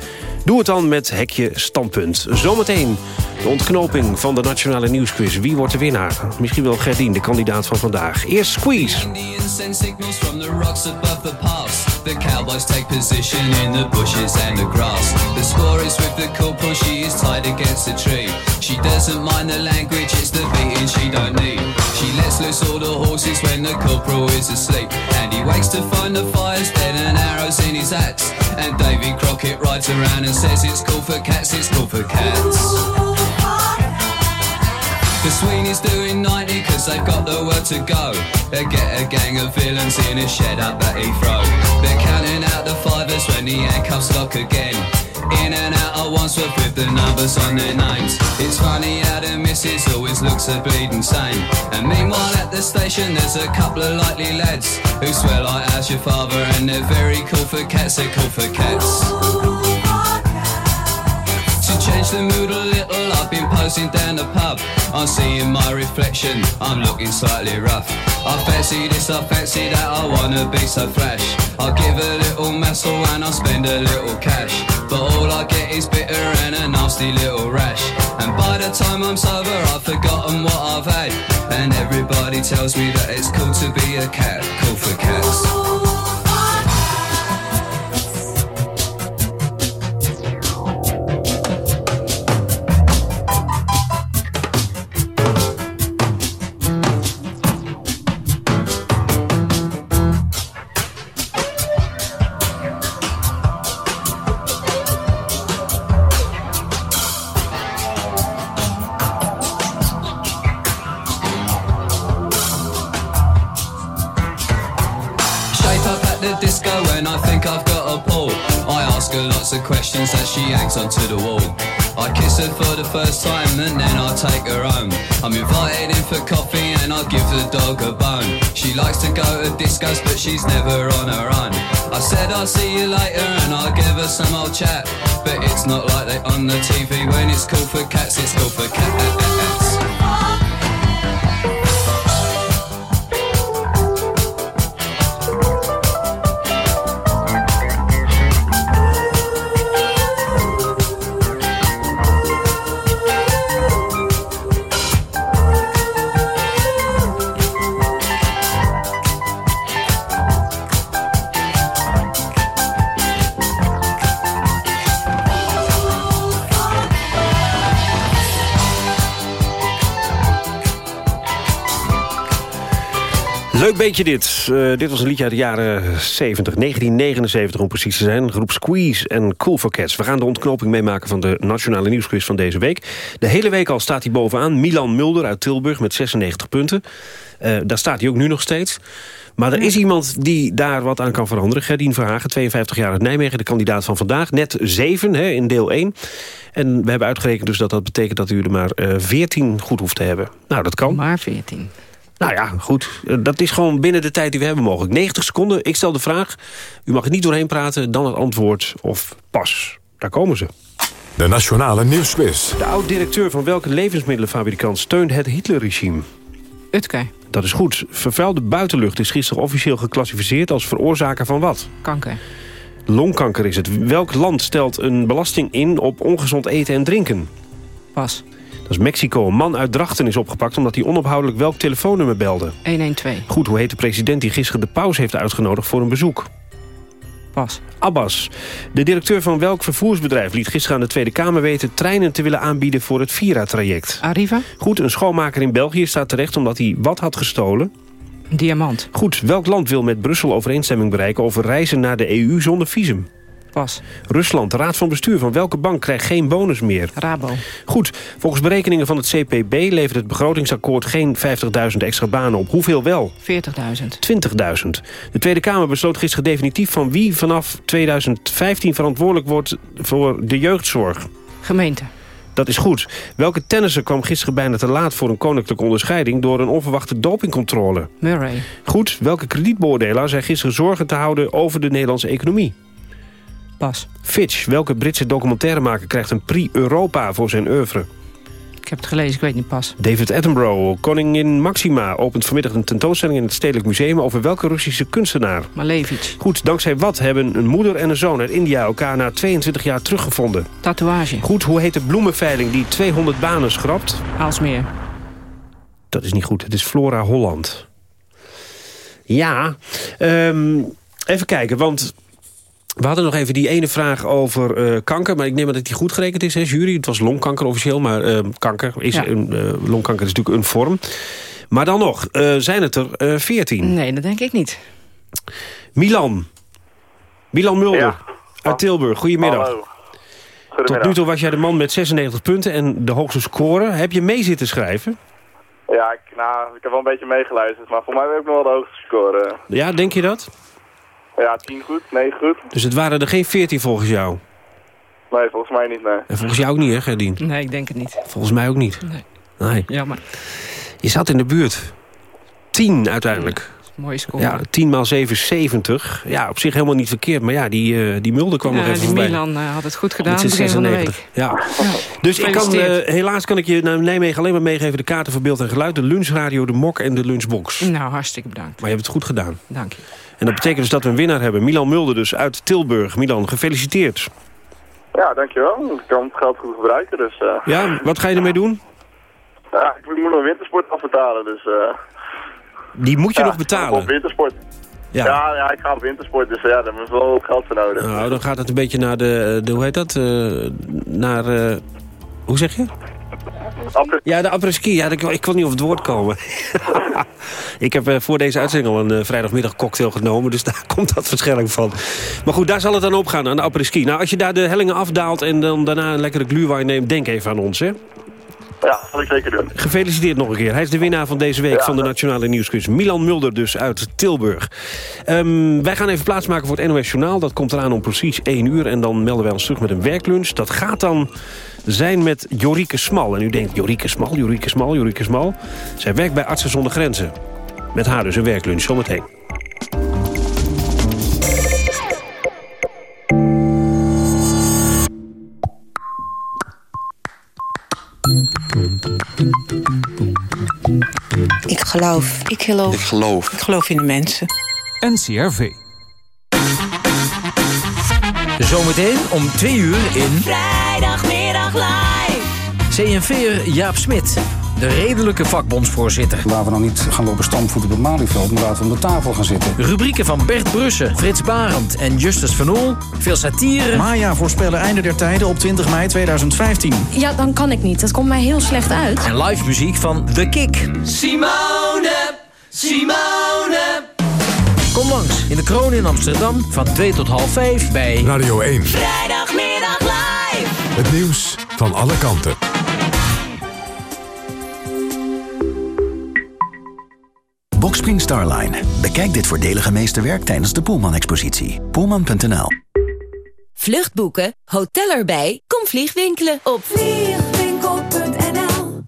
doe het dan met hekje standpunt. Zometeen de ontknoping van de Nationale Nieuwsquiz. Wie wordt de winnaar? Misschien wel Gerdien, de kandidaat van vandaag. Eerst Squeeze. The score is with the she is tied against tree. Lets loose all the horses when the corporal is asleep. And he wakes to find the fires dead and arrows in his hats. And Davy Crockett rides around and says it's cool for cats, it's cool for cats. The Sweeney's doing 90 cause they've got nowhere to go. They get a gang of villains in a shed up at Heathrow. They're counting out the fivers when the handcuffs lock again. In and out at once with the numbers on their names. It's funny how the missus always looks a bleeding sane. And meanwhile at the station there's a couple of likely lads who swear like as your father and they're very cool for cats, they're cool for cats To change the mood a little. I've been posing down the pub. I'm seeing my reflection. I'm looking slightly rough. I fancy this, I fancy that. I wanna be so flash. I'll give a little muscle and I'll spend a little cash. But all I get is bitter and a nasty little rash. And by the time I'm sober, I've forgotten what I've had. And everybody tells me that it's cool to be a cat. Cool for cats. Questions as she hangs onto the wall. I kiss her for the first time and then I take her home. I'm invited in for coffee and I give the dog a bone. She likes to go to discos but she's never on her own. I said I'll see you later and I'll give her some old chat. But it's not like they on the TV when it's called for cats, it's called for cats. Beetje dit. Uh, dit was een liedje uit de jaren 70, 1979 om precies te zijn. Groep Squeeze en Cool for Cats. We gaan de ontknoping meemaken van de Nationale Nieuwsquiz van deze week. De hele week al staat hij bovenaan. Milan Mulder uit Tilburg met 96 punten. Uh, daar staat hij ook nu nog steeds. Maar er is iemand die daar wat aan kan veranderen. Gerdien Verhagen, 52 jaar uit Nijmegen, de kandidaat van vandaag. Net 7 hè, in deel 1. En we hebben uitgerekend dus dat dat betekent dat u er maar uh, 14 goed hoeft te hebben. Nou, dat kan. Maar 14. Nou ja, goed. Dat is gewoon binnen de tijd die we hebben mogelijk. 90 seconden, ik stel de vraag. U mag er niet doorheen praten, dan het antwoord of pas. daar komen ze. De Nationale Nieuwsquiz. De oud-directeur van welke levensmiddelenfabrikant steunt het Hitlerregime? Utke. Dat is goed. Vervuilde buitenlucht is gisteren officieel geclassificeerd als veroorzaker van wat? Kanker. Longkanker is het. Welk land stelt een belasting in op ongezond eten en drinken? Pas. Dat is Mexico. Een man uit Drachten is opgepakt omdat hij onophoudelijk welk telefoonnummer belde. 112. Goed, hoe heet de president die gisteren de paus heeft uitgenodigd voor een bezoek? Pas. Abbas. De directeur van welk vervoersbedrijf liet gisteren aan de Tweede Kamer weten... treinen te willen aanbieden voor het Vira-traject? Arriva. Goed, een schoonmaker in België staat terecht omdat hij wat had gestolen? Diamant. Goed, welk land wil met Brussel overeenstemming bereiken... over reizen naar de EU zonder visum? Pas. Rusland, de raad van bestuur van welke bank krijgt geen bonus meer? Rabo. Goed, volgens berekeningen van het CPB levert het begrotingsakkoord geen 50.000 extra banen op. Hoeveel wel? 40.000. 20.000. De Tweede Kamer besloot gisteren definitief van wie vanaf 2015 verantwoordelijk wordt voor de jeugdzorg. Gemeente. Dat is goed. Welke tennisser kwam gisteren bijna te laat voor een koninklijke onderscheiding... door een onverwachte dopingcontrole? Murray. Goed. Welke kredietbeoordelaar zei gisteren zorgen te houden over de Nederlandse economie? Pas. Fitch. Welke Britse documentairemaker krijgt een Prix Europa voor zijn oeuvre? Ik heb het gelezen, ik weet niet pas. David Attenborough. Koningin Maxima opent vanmiddag een tentoonstelling in het Stedelijk Museum... over welke Russische kunstenaar? Malevich. Goed, dankzij wat hebben een moeder en een zoon uit India... elkaar na 22 jaar teruggevonden? Tatoeage. Goed, hoe heet de bloemenveiling die 200 banen schrapt? Aalsmeer. Dat is niet goed, het is Flora Holland. Ja, um, even kijken, want... We hadden nog even die ene vraag over uh, kanker. Maar ik neem aan dat die goed gerekend is, hè, jury. Het was longkanker officieel, maar uh, kanker is Ja. een, uh, longkanker is natuurlijk een vorm. Maar dan nog, uh, zijn het er veertien? Nee, dat denk ik niet. Milan. Milan Mulder Ja. uit Tilburg. Goedemiddag. Hallo. Tot nu toe was jij de man met 96 punten en de hoogste score. Heb je mee zitten schrijven? Ja, ik, nou, ik heb wel een beetje meegeluisterd, maar voor mij heb ik nog wel de hoogste score. Ja, denk je dat? Ja, 10 goed, 9 goed. Dus het waren er geen 14 volgens jou? Nee, volgens mij niet, nee. En volgens jou ook niet, hè, Gerdien? Nee, ik denk het niet. Volgens mij ook niet. Nee. Nee. Jammer. Je zat in de buurt. 10 uiteindelijk. Mooie score. Ja, 10 maal 7 is 70. Ja, op zich helemaal niet verkeerd. Maar ja, die, uh, die Mulder kwam Ja, nog even die voorbij. Milan uh, had het goed gedaan Met begin van de 96. week. Ja. Dus ik kan, uh, helaas kan ik je naar Nijmegen alleen maar meegeven... de kaarten voor beeld en geluid, de lunchradio, de mok en de lunchbox. Nou, hartstikke bedankt. Maar je hebt het goed gedaan. Dank je. En dat betekent dus dat we een winnaar hebben. Milan Mulder dus uit Tilburg. Milan, gefeliciteerd. Ja, dankjewel. Ik kan het geld goed gebruiken, dus... eh, Ja, wat ga je ermee doen? ja, ik moet nog wintersport afbetalen, dus... eh, Die moet je nog betalen. Op wintersport. Ja. Ja. ja, ik ga op wintersport, dus ja, daar is wel geld voor nodig. Nou, dan gaat het een beetje naar de, de hoe heet dat? Eh, naar, eh, hoe zeg je? Ja, de apres-ski. Ja, ik, ik kon niet op het woord komen. ik heb eh, voor deze uitzending al een eh, vrijdagmiddag cocktail genomen. Dus daar komt dat waarschijnlijk van. Maar goed, daar zal het dan opgaan aan de apres-ski. Nou, als je daar de hellingen afdaalt en dan daarna een lekkere glühwein neemt... denk even aan ons, hè? Ja, dat zal ik zeker doen. Gefeliciteerd nog een keer. Hij is de winnaar van deze week Ja. van de Nationale Nieuwsquiz. Milan Mulder dus uit Tilburg. Ehm, wij gaan even plaatsmaken voor het NOS Journaal. Dat komt eraan om precies 1 uur. En dan melden wij ons terug met een werklunch. Dat gaat dan zijn met Jorike Smal. En u denkt, Jorike Smal, Jorike Smal, Jorike Smal. Zij werkt bij Artsen zonder Grenzen. Met haar dus een werklunch, zometeen. Ik geloof. Ik geloof. Ik geloof. Ik geloof in de mensen. NCRV. Zometeen om twee uur in... Vrijdagmiddag live. CNV'er Jaap Smit, de redelijke vakbondsvoorzitter. Laten we nou niet gaan lopen stampvoet op het Malieveld, maar laten we om de tafel gaan zitten. Rubrieken van Bert Brussen, Frits Barend en Justus Van Oel. Veel satire. Maya voorspellen einde der tijden op 20 mei 2015. Ja, dan kan ik niet. Dat komt mij heel slecht uit. En live muziek van The Kick. Simone, Simone. Kom langs in de Kroon in Amsterdam van 2 tot half 5 bij Radio 1. Vrijdagmiddag live. Het nieuws van alle kanten. Boxspring Starline. Bekijk dit voordelige meesterwerk tijdens de Poelman-expositie. Poelman.nl Vlucht boeken, hotel erbij, kom vliegwinkelen op vliegwinkel.nl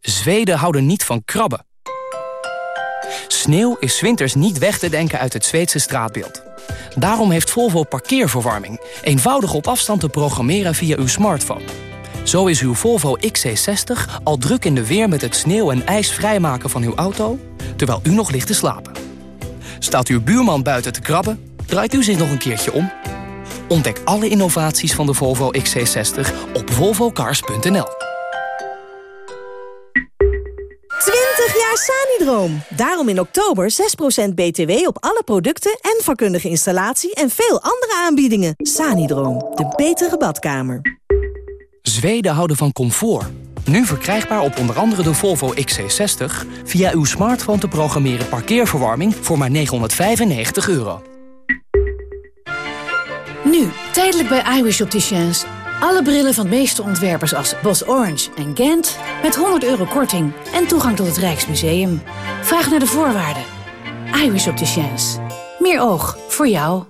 Zweden houden niet van krabben. Sneeuw is 's winters niet weg te denken uit het Zweedse straatbeeld. Daarom heeft Volvo parkeerverwarming. Eenvoudig op afstand te programmeren via uw smartphone. Zo is uw Volvo XC60 al druk in de weer met het sneeuw en ijs vrijmaken van uw auto... terwijl u nog ligt te slapen. Staat uw buurman buiten te krabben, draait u zich nog een keertje om... Ontdek alle innovaties van de Volvo XC60 op volvocars.nl. 20 jaar Sanidroom. Daarom in oktober 6% BTW op alle producten en vakkundige installatie en veel andere aanbiedingen. Sanidroom, de betere badkamer. Zweden houden van comfort. Nu verkrijgbaar op onder andere de Volvo XC60... via uw smartphone te programmeren parkeerverwarming voor maar 995 euro. Nu, tijdelijk bij iWish Opticians. Alle brillen van de meeste ontwerpers als Bos Orange en Gent... met 100 euro korting en toegang tot het Rijksmuseum. Vraag naar de voorwaarden. iWish Opticians. Meer oog voor jou.